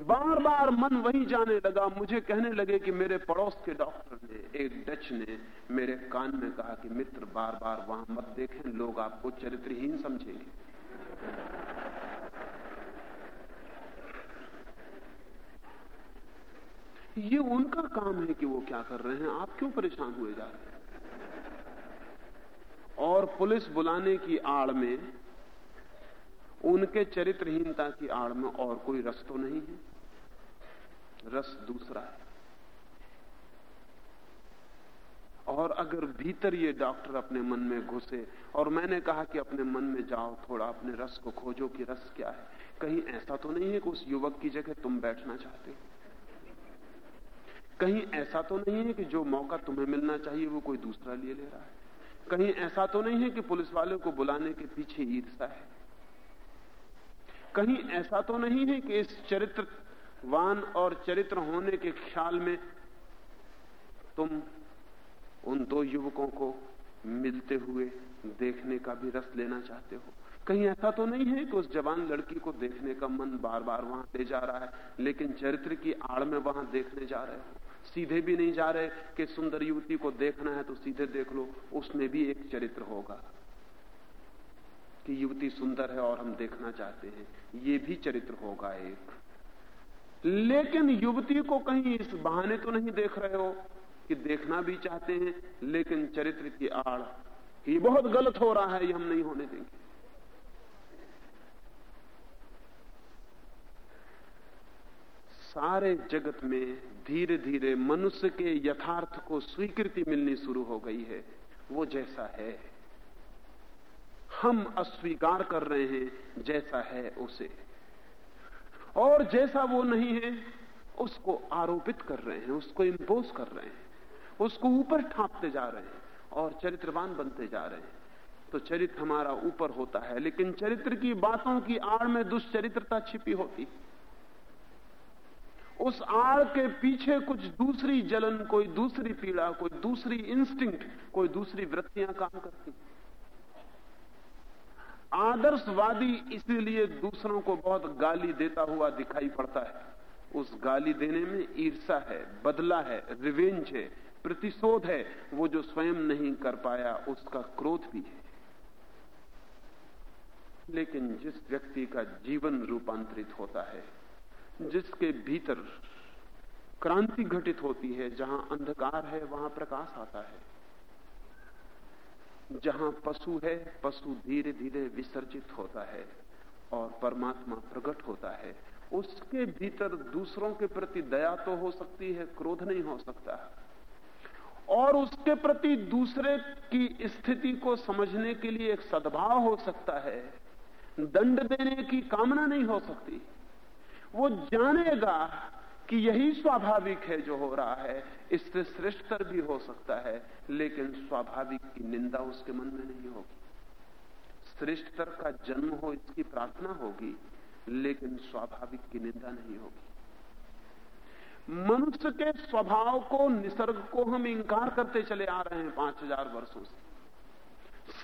बार बार मन वही जाने लगा। मुझे कहने लगे कि मेरे पड़ोस के डॉक्टर ने, एक डच ने मेरे कान में कहा कि मित्र बार बार वहाँ मत देखें। लोग आपको चरित्रहीन समझेंगे। ये उनका काम है कि वो क्या कर रहे हैं। आप क्यों परेशान हुए जा रहे हैं? और पुलिस बुलाने की आड़ में, उनके चरित्रहीनता की आड़ में और कोई रस तो नहीं है? रस दूसरा है। और अगर भीतर ये डॉक्टर अपने मन में घुसे, और मैंने कहा कि अपने मन में जाओ, थोड़ा अपने रस को खोजो कि रस क्या है। कहीं ऐसा तो नहीं है कि उस युवक की जगह तुम बैठना चाहते हो? कहीं ऐसा तो नहीं है कि जो मौका तुम्हें मिलना चाहिए, वो कोई दूसरा लिए ले रहा है। कहीं ऐसा तो नहीं है कि पुलिस वाले को बुलाने के पीछे ईर्षा है। कहीं ऐसा तो नहीं है कि इस चरित्रवान और चरित्र होने के ख्याल में तुम उन दो युवकों को मिलते हुए देखने का भी रस लेना चाहते हो। कहीं ऐसा तो नहीं है कि उस जवान लड़की को देखने का मन बार बार वहाँ ले जा रहा है, लेकिन चरित्र की आड़ में वहाँ देखने जा रहे हो। सीधे भी नहीं जा रहे कि सुंदर युवती को देखना है तो सीधे देख लो, उसमें भी एक चरित्र होगा कि युवती सुंदर है और हम देखना चाहते हैं। ये भी चरित्र होगा एक। लेकिन युवती को कहीं इस बहाने तो नहीं देख रहे हो कि देखना भी चाहते हैं, लेकिन चरित्र की आड़ ये बहुत गलत हो रहा है, ये हम नहीं होने देंगे। सारे जगत में धीरे धीरे मनुष्य के यथार्थ को स्वीकृति मिलनी शुरू हो गई है। वो जैसा है। हम अस्वीकार कर रहे हैं जैसा है उसे। और जैसा वो नहीं है, उसको आरोपित कर रहे हैं, उसको इम्पोज कर रहे हैं, उसको ऊपर ठापते जा रहे हैं और चरित्रवान बनते जा रहे हैं। तो चरित्र हमारा ऊपर होता है, लेकिन चरित्र की बातों की आड़ में दुष्चरित्रता छिपी होती उस आड़ के पीछे कुछ दूसरी जलन, कोई दूसरी पीड़ा, कोई दूसरी इंस्टिंक्ट कोई दूसरी वृत्तियाँ काम करती। आदर्शवादी इसीलिए दूसरों को बहुत गाली देता हुआ दिखाई पड़ता है। उस गाली देने में ईर्षा है, बदला है रिवेंज है, प्रतिशोध है। वो जो स्वयं नहीं कर पाया, उसका क्रोध भी है। लेकिन जिस व्यक्ति का जीवन रूपांतरित होता है जिसके भीतर क्रांति घटित होती है, जहाँ अंधकार है, वहाँ प्रकाश आता है। जहाँ पशु है, पशु धीरे धीरे विसर्जित होता है और परमात्मा प्रकट होता है। उसके भीतर दूसरों के प्रति दया तो हो सकती है, क्रोध नहीं हो सकता। और उसके प्रति दूसरे की स्थिति को समझने के लिए एक सद्भाव हो सकता है। दंड देने की कामना नहीं हो सकती। वो जानेगा कि यही स्वाभाविक है जो हो रहा है। इससे श्रेष्ठतर भी हो सकता है, लेकिन स्वाभाविक की निंदा उसके मन में नहीं होगी। श्रेष्ठतर का जन्म हो, इसकी प्रार्थना होगी, लेकिन स्वाभाविक की निंदा नहीं होगी। मनुष्य के स्वभाव को, निसर्ग को हम इंकार करते चले आ रहे हैं पाँच हज़ार वर्षों से।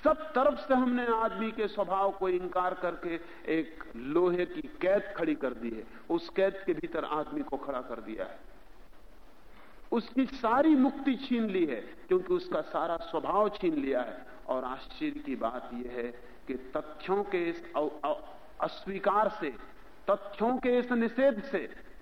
सब तरफ़ से हमने आदमी के स्वभाव को इंकार करके एक लोहे की कैद खड़ी कर दी है। उस कैद के भीतर आदमी को खड़ा कर दिया है। उसकी सारी मुक्ति छीन ली है, क्योंकि उसका सारा स्वभाव छीन लिया है। और आश्चर्य की बात यह है कि तथ्यों के इस अस्वीकार से, तथ्यों के इस निषेध से,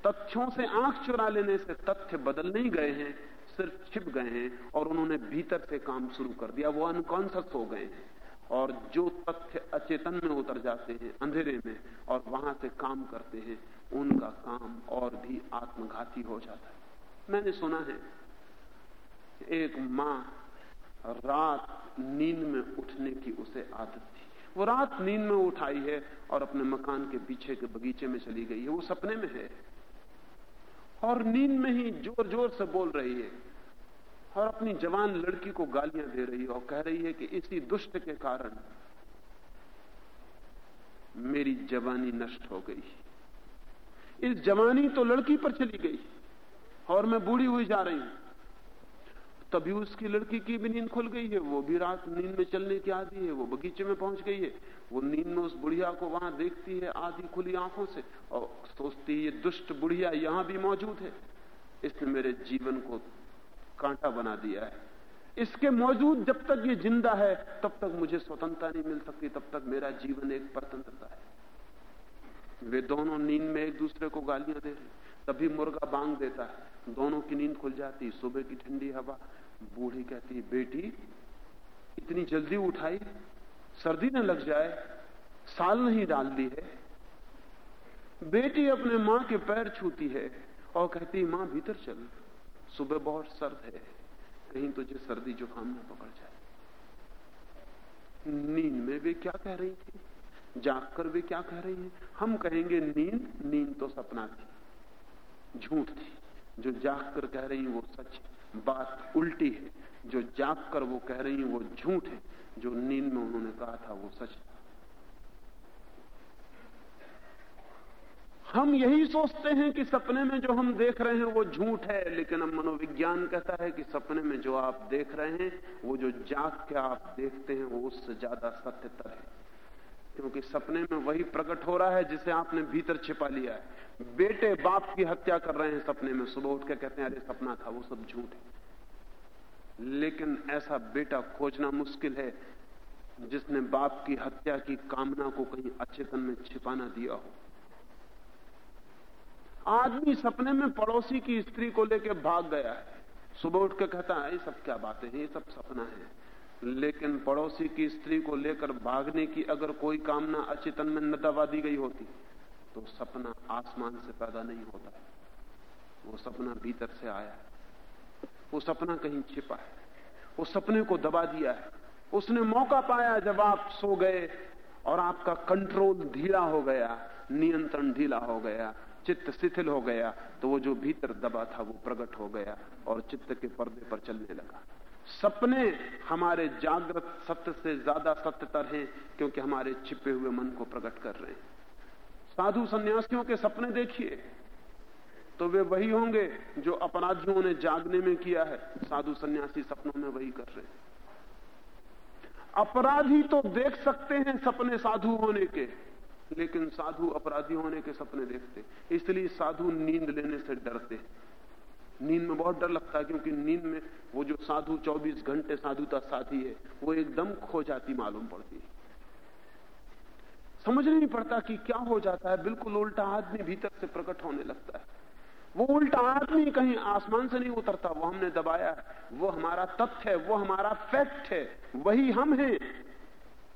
तथ्यों से आँख चुरा लेने से तथ्य बदल नहीं गए हैं। सिर्फ़ छिप गए हैं और उन्होंने भीतर से काम शुरू कर दिया। वो अनकॉन्सियस हो गए हैं। और जो तथ्य अचेतन में उतर जाते हैं, अंधेरे में, और वहाँ से काम करते हैं, उनका काम और भी आत्मघाती हो जाता है। मैंने सुना है, एक माँ रात नींद में उठने की उसे आदत थी। वो रात नींद में उठाई है और अपने मकान के पीछे के बगीचे में चली गई है। वो सपने में है। और नींद में ही ज़ोर ज़ोर से बोल रही है और अपनी जवान लड़की को गालियाँ दे रही है और कह रही है कि इसी दुष्ट के कारण मेरी जवानी नष्ट हो गई। इस जवानी तो लड़की पर चली गई और मैं बूढ़ी हुई जा रही हूँ। तभी उसकी लड़की की भी नींद खुल गई है, वो भी रात नींद में चलने की आदि है, वो बगीचे में पहुँच गई है। वो नींद में उस बुढ़िया को वहाँ देखती है आधी खुली आँखों से और सोचती है, ये दुष्ट बुढ़िया यहाँ भी मौजूद है, इसने मेरे जीवन को कांटा बना दिया है। इसके मौजूद जब तक ये ज़िंदा है, तब तक मुझे स्वतंत्रता नहीं मिल सकती, तब तक मेरा जीवन एक परतंत्रता है। वे दोनों नींद में एक दूसरे को गालियाँ दे रहे तभी मुर्गा बांग देता है। दोनों की नींद खुल जाती सुबह की ठंडी हवा, बूढ़ी कहती बेटी, इतनी जल्दी उठाई, सर्दी न लग जाए, साल नहीं डाल दी है। बेटी अपने माँ के पैर छूती है और कहती माँ, भीतर चल। सुबह बहुत सर्द है, कहीं तुझे सर्दी जुकाम में पकड़ जाए। नींद में वे क्या कह रही थी? जागकर वे क्या कह रही हैं? हम कहेंगे, नींद नींद तो सपना थी। झूठ थी। जो जाग कर कह रही वो सच बात उल्टी है। जो जाग कर वो कह रही वो झूठ है। जो नींद में उन्होंने कहा था, वो सच था हम यही सोचते हैं कि सपने में जो हम देख रहे हैं वो झूठ है, लेकिन अब मनोविज्ञान कहता है कि सपने में जो आप देख रहे हैं, वो जो जाग के आप देखते हैं, वो उससे ज़्यादा सत्यतर है। क्योंकि सपने में वही प्रकट हो रहा है जिसे आपने भीतर छिपा लिया है। बेटे बाप की हत्या कर रहे हैं सपने में। सुबह उठ के कहते हैं, अरे, सपना था, वो सब झूठ है। लेकिन ऐसा बेटा खोजना मुश्किल है, जिसने बाप की हत्या की कामना को कहीं अचेतन में छिपाना दिया हो। आदमी सपने में पड़ोसी की स्त्री को लेकर भाग गया है। सुबह उठ के कहता है, ये सब क्या बातें हैं? ये सब सपना है। लेकिन पड़ोसी की स्त्री को लेकर भागने की अगर कोई कामना अचेतन में न दबा दी गई होती तो सपना आसमान से पैदा नहीं होता। वो सपना भीतर से आया वो सपना कहीं छिपा है। वो सपने को दबा दिया है। उसने मौका पाया जब आप सो गए और आपका कंट्रोल ढीला हो गया, नियंत्रण ढीला हो गया। चित्त शिथिल हो गया तो वो जो भीतर दबा था वो प्रकट हो गया और चित्त के पर्दे पर चलने लगा। सपने हमारे जागृत सत्य से ज़्यादा सत्यतर हैं, क्योंकि हमारे छिपे हुए मन को प्रकट कर रहे हैं। साधु सन्यासियों के सपने देखिए तो वे वही होंगे जो अपराधियों ने जागने में किया है। साधु सन्यासी सपनों में वही कर रहे हैं। अपराधी तो देख सकते हैं सपने साधु होने के लेकिन साधु अपराधी होने के सपने देखते। इसलिए साधु नींद लेने से डरते। नींद में बहुत डर लगता है, क्योंकि नींद में वो जो साधु 24 घंटे साधुता साथी है, वो एकदम खो जाती, मालूम पड़ती। है समझ नहीं पड़ता कि क्या हो जाता है। बिल्कुल उल्टा आदमी भीतर से प्रकट होने लगता है। वो उल्टा आदमी कहीं आसमान से नहीं उतरता, वो हमने दबाया है। वो हमारा तथ्य है, वो हमारा फैक्ट है, वही हम हैं।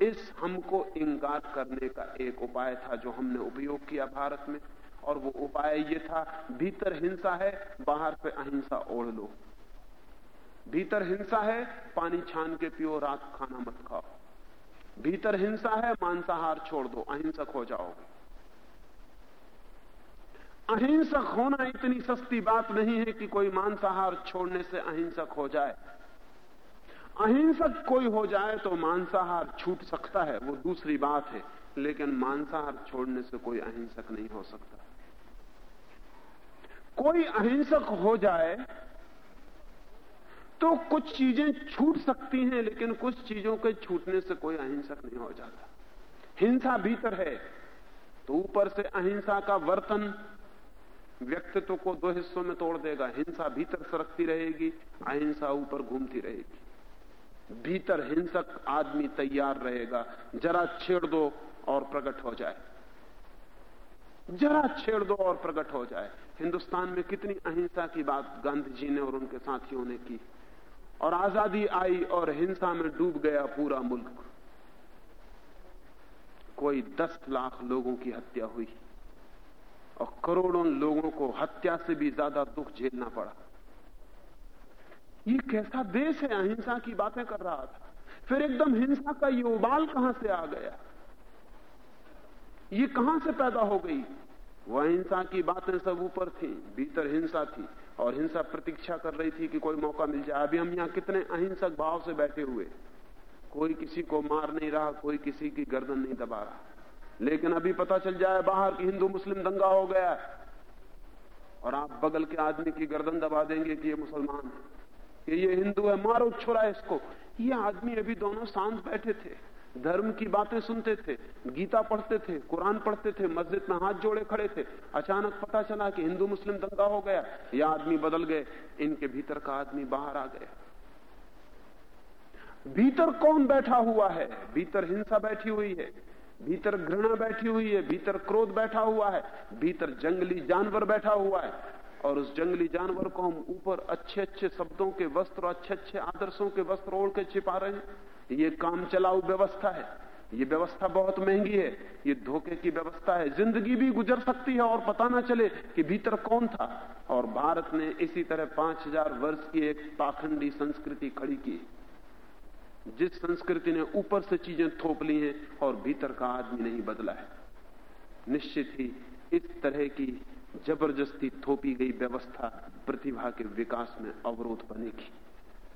इस हमको इंकार करने का एक उपाय था जो हमने उपयोग किया भारत में, और वो उपाय ये था, भीतर हिंसा है, बाहर पे अहिंसा ओढ़ लो। भीतर हिंसा है, पानी छान के पियो, रात खाना मत खाओ। भीतर हिंसा है, मांसाहार छोड़ दो, अहिंसक हो जाओगे। अहिंसक होना इतनी सस्ती बात नहीं है कि कोई मांसाहार छोड़ने से अहिंसक हो जाए। अहिंसक कोई हो जाए तो मांसाहार छूट सकता है, वो दूसरी बात है। लेकिन मांसाहार छोड़ने से कोई अहिंसक नहीं हो सकता। कोई अहिंसक हो जाए तो कुछ चीज़ें छूट सकती हैं, लेकिन कुछ चीज़ों के छूटने से कोई अहिंसक नहीं हो जाता। हिंसा भीतर है तो ऊपर से अहिंसा का वर्तन व्यक्तित्व को दो हिस्सों में तोड़ देगा। हिंसा भीतर सरकती रहेगी, अहिंसा ऊपर घूमती रहेगी। भीतर हिंसक आदमी तैयार रहेगा। जरा छेड़ दो और प्रकट हो जाए। जरा छेड़ दो और प्रकट हो जाए। हिंदुस्तान में कितनी अहिंसा की बात गांधी जी ने और उनके साथियों ने की। और आज़ादी आई और हिंसा में डूब गया पूरा मुल्क। कोई दस लाख लोगों की हत्या हुई और करोड़ों लोगों को हत्या से भी ज़्यादा दुख झेलना पड़ा। ये कैसा देश है अहिंसा की बातें कर रहा था? फिर एकदम हिंसा का ये उबाल कहाँ से आ गया? ये कहाँ से पैदा हो गई? वह हिंसा की बातें सब ऊपर थी, भीतर हिंसा थी, और हिंसा प्रतीक्षा कर रही थी कि कोई मौका मिल जाए। अभी हम यहाँ कितने अहिंसक भाव से बैठे हुए। कोई किसी को मार नहीं रहा, कोई किसी की गर्दन नहीं दबा रहा। लेकिन अभी पता चल जाए बाहर की हिंदू मुस्लिम दंगा हो गया और आप बगल के आदमी की गर्दन दबा देंगे कि ये मुसलमान है। कि ये हिंदू है, मारो, छोड़ा इसको। ये आदमी अभी दोनों शांत बैठे थे। धर्म की बातें सुनते थे, गीता पढ़ते थे, कुरान पढ़ते थे, मस्जिद में हाथ जोड़े खड़े थे। अचानक पता चला कि हिंदू मुस्लिम दंगा हो गया। ये आदमी बदल गए। इनके भीतर का आदमी बाहर आ गया। भीतर कौन बैठा हुआ है? भीतर हिंसा बैठी हुई है। भीतर घृणा बैठी हुई है। भीतर क्रोध बैठा हुआ है। भीतर जंगली जानवर बैठा हुआ है। और उस जंगली जानवर को हम ऊपर अच्छे अच्छे शब्दों के वस्त्र अच्छे अच्छे आदर्शों के वस्त्र ओढ़ के छिपा रहे हैं। ये काम चलाऊ व्यवस्था है। ये व्यवस्था बहुत महँगी है। ये धोखे की व्यवस्था है। ज़िंदगी भी गुजर सकती है और पता ना चले कि भीतर कौन था। और भारत ने इसी तरह पाँच हज़ार वर्ष की एक पाखंडी संस्कृति खड़ी की। जिस संस्कृति ने ऊपर से चीज़ें थोप ली हैं और भीतर का आदमी नहीं बदला है। निश्चित ही इस तरह की ज़बरदस्ती थोपी गई व्यवस्था प्रतिभा के विकास में अवरोध बनेगी।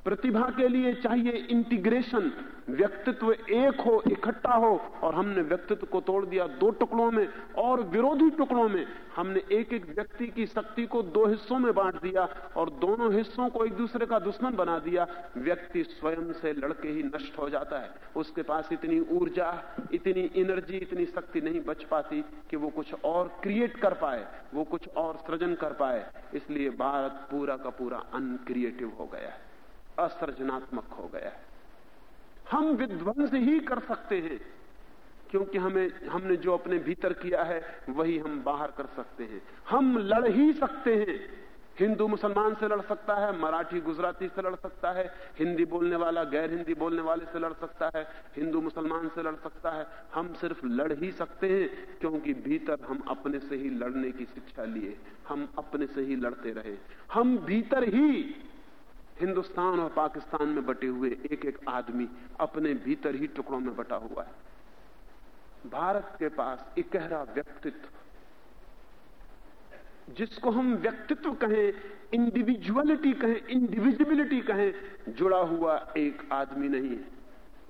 प्रतिभा के लिए चाहिए इंटीग्रेशन। व्यक्तित्व एक हो, इकट्ठा हो, और हमने व्यक्तित्व को तोड़ दिया दो टुकड़ों में और विरोधी टुकड़ों में। हमने एक एक व्यक्ति की शक्ति को दो हिस्सों में बांट दिया और दोनों हिस्सों को एक दूसरे का दुश्मन बना दिया। व्यक्ति स्वयं से लड़के ही नष्ट हो जाता है। उसके पास इतनी ऊर्जा, इतनी एनर्जी, इतनी शक्ति नहीं बच पाती कि वो कुछ और क्रिएट कर पाए, वो कुछ और सृजन कर पाए। इसलिए भारत पूरा का पूरा अनक्रिएटिव हो गया है। असृजनात्मक हो गया है। हम विध्वंस ही कर सकते हैं, क्योंकि हमें, हमने जो अपने भीतर किया है, वही हम बाहर कर सकते हैं। हम लड़ ही सकते हैं। हिंदू मुसलमान से लड़ सकता है, मराठी, गुजराती से लड़ सकता है, हिंदी बोलने वाला, गैर हिंदी बोलने वाले से लड़ सकता है, हिंदू मुसलमान से लड़ सकता है। हम सिर्फ़ लड़ ही सकते हैं, क्योंकि भीतर हम अपने से ही लड़ने की शिक्षा लिए हम अपने से ही लड़ते रहे। हम भीतर ही हिंदुस्तान और पाकिस्तान में बटे हुए एक एक आदमी अपने भीतर ही टुकड़ों में बटा हुआ है। भारत के पास इकहरा व्यक्तित्व। जिसको हम व्यक्तित्व कहें इंडिविजुअलिटी कहें इंडिविजिबिलिटी कहें, जुड़ा हुआ एक आदमी नहीं है।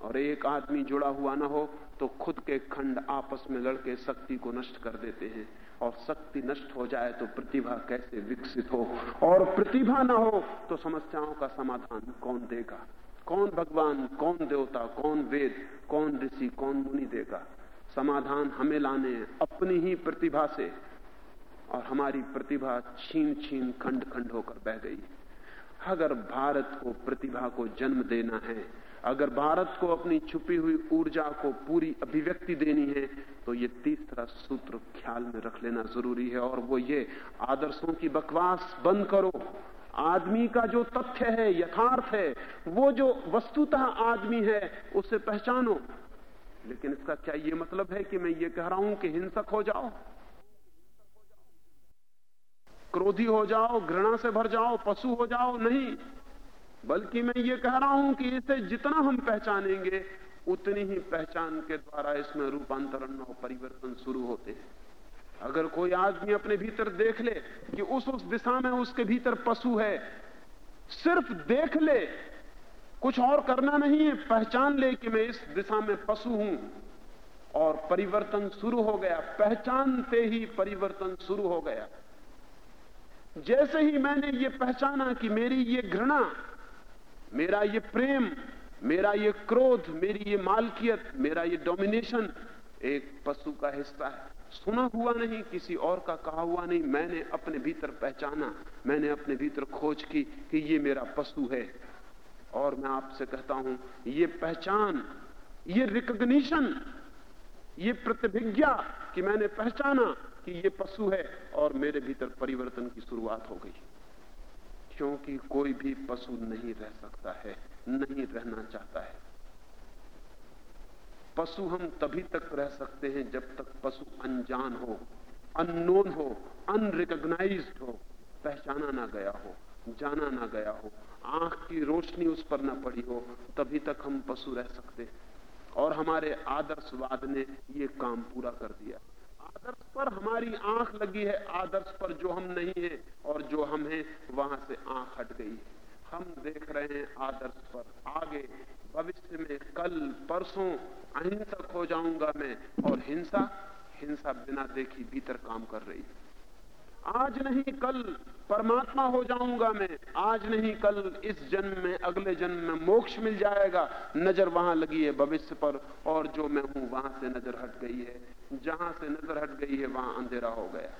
और एक आदमी जुड़ा हुआ ना हो तो खुद के खंड आपस में लड़के शक्ति को नष्ट कर देते हैं। और शक्ति नष्ट हो जाए तो प्रतिभा कैसे विकसित हो? और प्रतिभा ना हो तो समस्याओं का समाधान कौन देगा? कौन भगवान, कौन देवता, कौन वेद, कौन ऋषि, कौन मुनि देगा? समाधान हमें लाने अपनी ही प्रतिभा से। और हमारी प्रतिभा छीन छीन खंड खंड होकर बह गई। अगर भारत को प्रतिभा को जन्म देना है अगर भारत को अपनी छुपी हुई ऊर्जा को पूरी अभिव्यक्ति देनी है तो ये तीसरा सूत्र ख्याल में रख लेना ज़रूरी है, और वो ये, आदर्शों की बकवास बंद करो। आदमी का जो तथ्य है, यथार्थ है, वो जो वस्तुतः आदमी है, उसे पहचानो। लेकिन इसका क्या ये मतलब है कि मैं ये कह रहा हूँ कि हिंसक हो जाओ, क्रोधी हो जाओ, घृणा से भर जाओ, पशु हो जाओ, नहीं। बल्कि मैं ये कह रहा हूँ कि इसे जितना हम पहचानेंगे, उतनी ही पहचान के द्वारा इसमें रूपांतरण और परिवर्तन शुरू होते हैं। अगर कोई आदमी अपने भीतर देख ले कि उस उस दिशा में उसके भीतर पशु है, सिर्फ़ देख ले, कुछ और करना नहीं है, पहचान ले कि मैं इस दिशा में पशु हूँ। और परिवर्तन शुरू हो गया, पहचानते ही परिवर्तन शुरू हो गया। जैसे ही मैंने ये पहचाना कि मेरी ये घृणा मेरा ये प्रेम, मेरा ये क्रोध, मेरी ये मालकियत, मेरा ये डोमिनेशन एक पशु का हिस्सा है। सुना हुआ नहीं, किसी और का कहा हुआ नहीं। मैंने अपने भीतर पहचाना, मैंने अपने भीतर खोज की कि ये मेरा पशु है। और मैं आपसे कहता हूँ, ये पहचान, ये रिकग्निशन ये प्रतिभिज्ञा कि मैंने पहचाना कि ये पशु है और मेरे भीतर परिवर्तन की शुरुआत हो गई। क्योंकि कोई भी पशु नहीं रह सकता है, नहीं रहना चाहता है। पशु हम तभी तक रह सकते हैं जब तक पशु अनजान हो अननोन हो अनरिकग्नाइज हो, पहचाना ना गया हो, जाना ना गया हो, आँख की रोशनी उस पर ना पड़ी हो, तभी तक हम पशु रह सकते हैं। और हमारे आदर्शवाद ने ये काम पूरा कर दिया। आदर्श पर हमारी आँख लगी है, आदर्श पर जो हम नहीं है और जो हम हैं, वहाँ से आँख हट गई है। हम देख रहे हैं आदर्श पर। आगे, भविष्य में कल परसों अहिंसक हो जाऊँगा मैं और हिंसा हिंसा बिना देखी भीतर काम कर रही आज नहीं, कल परमात्मा हो जाऊँगा मैं। आज नहीं, कल इस जन्म में, अगले जन्म में मोक्ष मिल जाएगा। नज़र वहाँ लगी है भविष्य पर और जो मैं हूँ, वहाँ से नज़र हट गई है। जहाँ से नज़र हट गई है, वहाँ अंधेरा हो गया।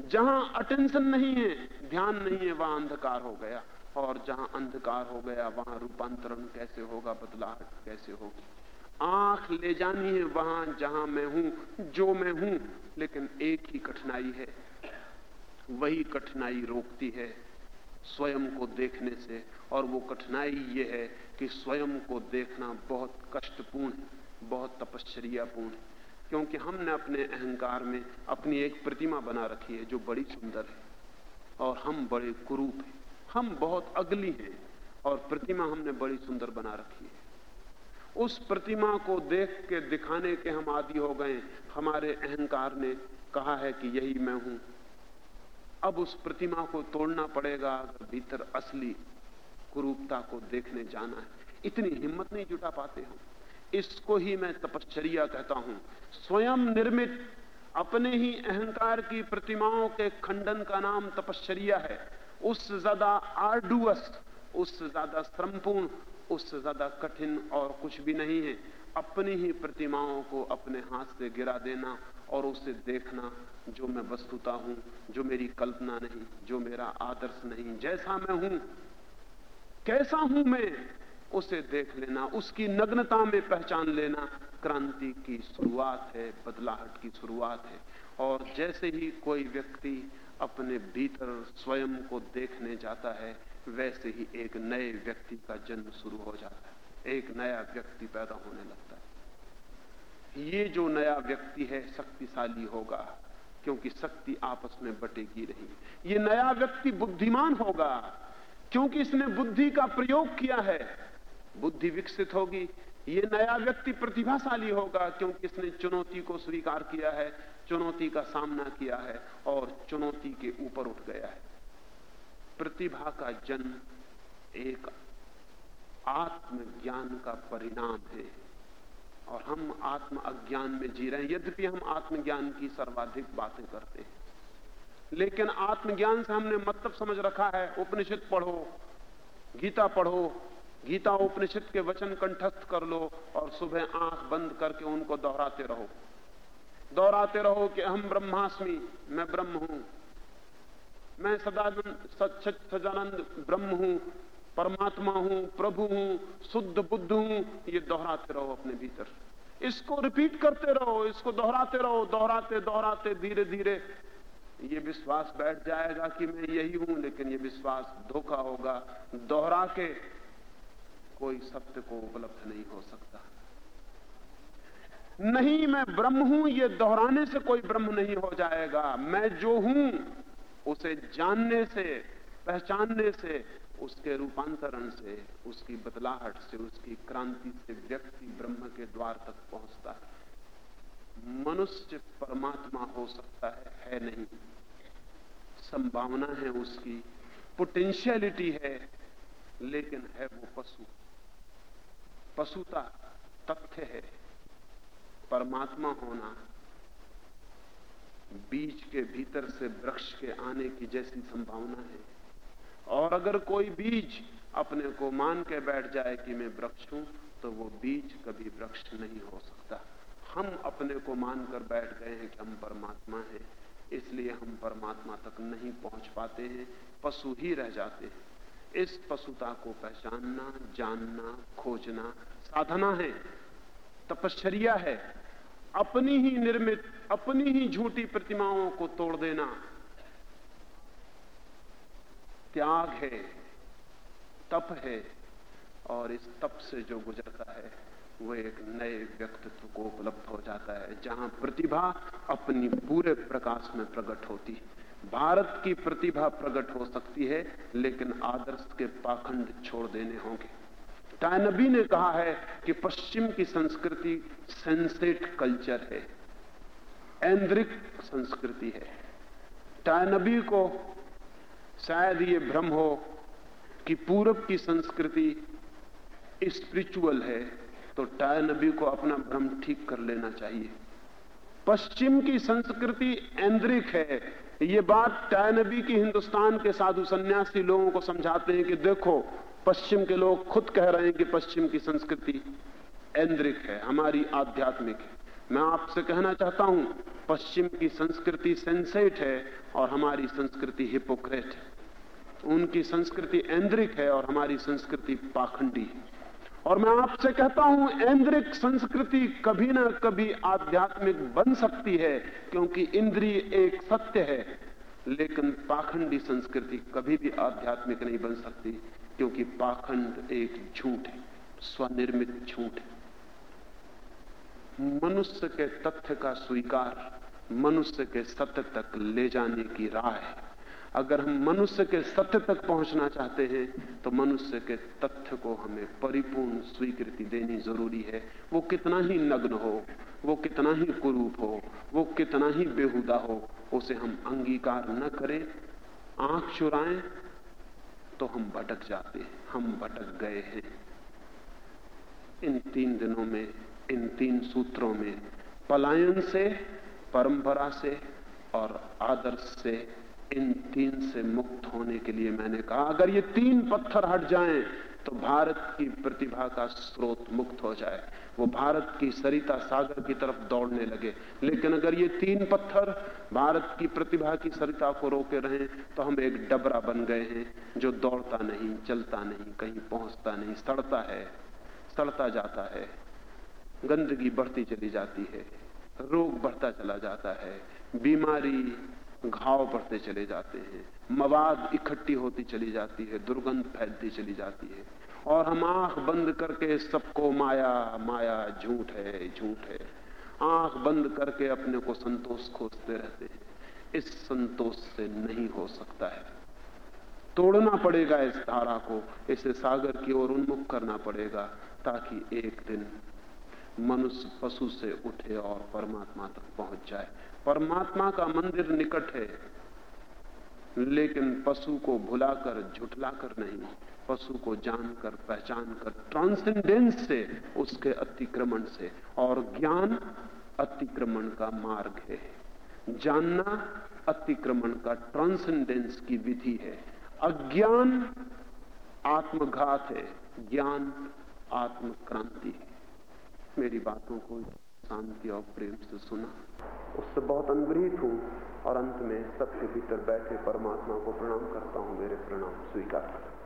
जहाँ अटेंशन नहीं है, ध्यान नहीं है, वहाँ अंधकार हो गया। और जहाँ अंधकार हो गया, वहाँ रूपांतरण कैसे होगा बदलाहट कैसे होगी? आँख ले जानी है वहाँ जहाँ मैं हूँ, जो मैं हूँ, लेकिन एक ही कठिनाई है। वही कठिनाई रोकती है स्वयं को देखने से। और वो कठिनाई ये है कि स्वयं को देखना बहुत कष्टपूर्ण, बहुत तपश्चर्यापूर्ण। है क्योंकि हमने अपने अहंकार में अपनी एक प्रतिमा बना रखी है जो बड़ी सुंदर है और हम बड़े कुरूप हैं। हम बहुत अगली हैं और प्रतिमा हमने बड़ी सुंदर बना रखी है। उस प्रतिमा को देख के दिखाने के हम आदि हो गए हमारे अहंकार ने कहा है कि यही मैं हूँ। अब उस प्रतिमा को तोड़ना पड़ेगा, अगर भीतर असली कुरूपता को देखने जाना है। इतनी हिम्मत नहीं जुटा पाते हम। इसको ही मैं तपश्चर्या कहता हूँ। स्वयं निर्मित अपने ही अहंकार की प्रतिमाओं के खंडन का नाम तपश्चर्या है। उससे ज़्यादा आर्डुअस उससे ज़्यादा श्रमपूर्ण उससे ज़्यादा कठिन और कुछ भी नहीं है। अपनी ही प्रतिमाओं को अपने हाथ से गिरा देना और उसे देखना जो मैं वस्तुता हूँ, जो मेरी कल्पना नहीं, जो मेरा आदर्श नहीं। जैसा मैं हूँ, कैसा हूँ मैं? उसे देख लेना, उसकी नग्नता में पहचान लेना। क्रांति की शुरुआत है, बदलाहट की शुरुआत है। और जैसे ही कोई व्यक्ति अपने भीतर स्वयं को देखने जाता है, वैसे ही एक नए व्यक्ति का जन्म शुरू हो जाता है। एक नया व्यक्ति पैदा होने लगता है। ये जो नया व्यक्ति है, शक्तिशाली होगा, क्योंकि शक्ति आपस में बटेगी नहीं। ये नया व्यक्ति बुद्धिमान होगा, क्योंकि इसने बुद्धि का प्रयोग किया है। बुद्धि विकसित होगी। ये नया व्यक्ति प्रतिभाशाली होगा, क्योंकि इसने चुनौती को स्वीकार किया है, चुनौती का सामना किया है, और चुनौती के ऊपर उठ गया है। प्रतिभा का जन्म एक आत्मज्ञान का परिणाम है, और हम आत्म अज्ञान में जी रहे हैं। यद्यपि हम आत्मज्ञान की सर्वाधिक बातें करते हैं, लेकिन आत्मज्ञान से हमने मतलब समझ रखा है। उपनिषद पढ़ो, गीता पढ़ो गीता उपनिषद के वचन कंठस्थ कर लो और सुबह आँख बंद करके उनको दोहराते रहो। दोहराते रहो कि हम ब्रह्मास्मि, मैं ब्रह्म हूँ। मैं सदानंद सजानंद ब्रह्म हूँ, परमात्मा हूँ, प्रभु हूँ, शुद्ध, बुद्ध हूँ। ये दोहराते रहो अपने भीतर। इसको रिपीट करते रहो, इसको दोहराते रहो, दोहराते दोहराते, धीरे धीरे। ये विश्वास बैठ जाएगा कि मैं यही हूँ, लेकिन ये विश्वास धोखा होगा। दोहरा के कोई सत्य को उपलब्ध नहीं हो सकता। नहीं, मैं ब्रह्म हूँ, ये दोहराने से कोई ब्रह्म नहीं हो जाएगा। मैं जो हूँ, उसे जानने से, पहचानने से, उसके रूपांतरण से, उसकी बदलाहट से, उसकी क्रांति से व्यक्ति ब्रह्म के द्वार तक पहुँचता है। मनुष्य परमात्मा हो सकता है है नहीं। संभावना है उसकी पोटेंशियलिटी है, लेकिन है वो पशु। पशुता तथ्य है, परमात्मा होना, बीज के भीतर से वृक्ष के आने की जैसी संभावना है। और अगर कोई बीज अपने को मान के बैठ जाए कि मैं वृक्ष हूँ तो वो बीज कभी वृक्ष नहीं हो सकता। हम अपने को मानकर बैठ गए हैं कि हम परमात्मा हैं, इसलिए हम परमात्मा तक नहीं पहुँच पाते हैं, पशु ही रह जाते हैं। इस पशुता को पहचानना, जानना, खोजना साधना है। तपश्चर्या है। अपनी ही निर्मित, अपनी ही झूठी प्रतिमाओं को तोड़ देना। त्याग है, तप है, और इस तप से जो गुजरता है। वो एक नए व्यक्तित्व को उपलब्ध हो जाता है, जहाँ प्रतिभा अपनी पूरे प्रकाश में प्रकट होती भारत की प्रतिभा प्रकट हो सकती है, लेकिन आदर्श के पाखंड छोड़ देने होंगे। टाइनबी ने कहा है कि पश्चिम की संस्कृति सेंसेट कल्चर है, ऐन्द्रिक संस्कृति है। टाइनबी को शायद ये भ्रम हो कि पूरब की संस्कृति स्पिरिचुअल है तो टाय नबी को अपना भ्रम ठीक कर लेना चाहिए। पश्चिम की संस्कृति ऐन्द्रिक है। ये बात टाय नबी की हिंदुस्तान के साधु सन्यासी लोगों को समझाते हैं कि देखो, पश्चिम के लोग खुद कह रहे हैं कि पश्चिम की संस्कृति ऐन्द्रिक है, हमारी आध्यात्मिक है। मैं आपसे कहना चाहता हूँ, पश्चिम की संस्कृति सेंसेट है और हमारी संस्कृति हिपोक्रेट है। उनकी संस्कृति ऐन्द्रिक है और हमारी संस्कृति पाखंडी है। और मैं आपसे कहता हूँ, ऐन्द्रिक संस्कृति कभी ना कभी आध्यात्मिक बन सकती है, क्योंकि इंद्रिय एक सत्य है, लेकिन पाखंडी संस्कृति कभी भी आध्यात्मिक नहीं बन सकती, क्योंकि पाखंड एक झूठ है, स्वनिर्मित झूठ है। मनुष्य के तथ्य का स्वीकार, मनुष्य के सत्य तक ले जाने की राह है। अगर हम मनुष्य के सत्य तक पहुँचना चाहते हैं तो मनुष्य के तथ्य को हमें परिपूर्ण स्वीकृति देनी ज़रूरी है। वो कितना ही नग्न हो, वो कितना ही कुरूप हो, वो कितना ही बेहुदा हो, उसे हम अंगीकार न करें। आँख चुराएँ तो हम भटक जाते हैं, हम भटक गए हैं। इन तीन दिनों में, इन तीन सूत्रों में, पलायन से, परंपरा से और आदर्श से इन तीन से मुक्त होने के लिए मैंने कहा, अगर ये तीन पत्थर हट जाएँ तो भारत की प्रतिभा का स्रोत मुक्त हो जाए। वो भारत की सरिता सागर की तरफ़ दौड़ने लगे। लेकिन अगर ये तीन पत्थर भारत की प्रतिभा की सरिता को रोके रहे तो हम एक डबरा बन गए हैं, जो दौड़ता नहीं, चलता नहीं, कहीं पहुँचता नहीं, सड़ता है, सड़ता जाता है। गंदगी बढ़ती चली जाती है, रोग बढ़ता चला जाता है, बीमारी घाव बढ़ते चले जाते हैं, मवाद इकट्ठी होती चली जाती है, दुर्गंध फैलती चली जाती है। और हम आँख बंद करके सबको माया माया झूठ है झूठ है। आँख बंद करके अपने को संतोष खोजते रहते हैं। इस संतोष से नहीं हो सकता है। तोड़ना पड़ेगा इस धारा को, इसे सागर की ओर उन्मुख करना पड़ेगा, ताकि एक दिन मनुष्य पशु से उठे और परमात्मा तक पहुँच जाए। परमात्मा का मंदिर निकट है, लेकिन पशु को भुलाकर, झुठलाकर नहीं, पशु को जानकर पहचान कर ट्रांसेंडेंस से, उसके अतिक्रमण से, और ज्ञान अतिक्रमण का मार्ग है। जानना अतिक्रमण का ट्रांसेंडेंस की विधि है। अज्ञान आत्मघात है, ज्ञान आत्मक्रांति है। मेरी बातों को शांति और प्रेम से सुना। उससे बहुत अनुग्रहित हूँ और अंत में सबके भीतर बैठे परमात्मा को प्रणाम करता हूँ, मेरे प्रणाम स्वीकार करता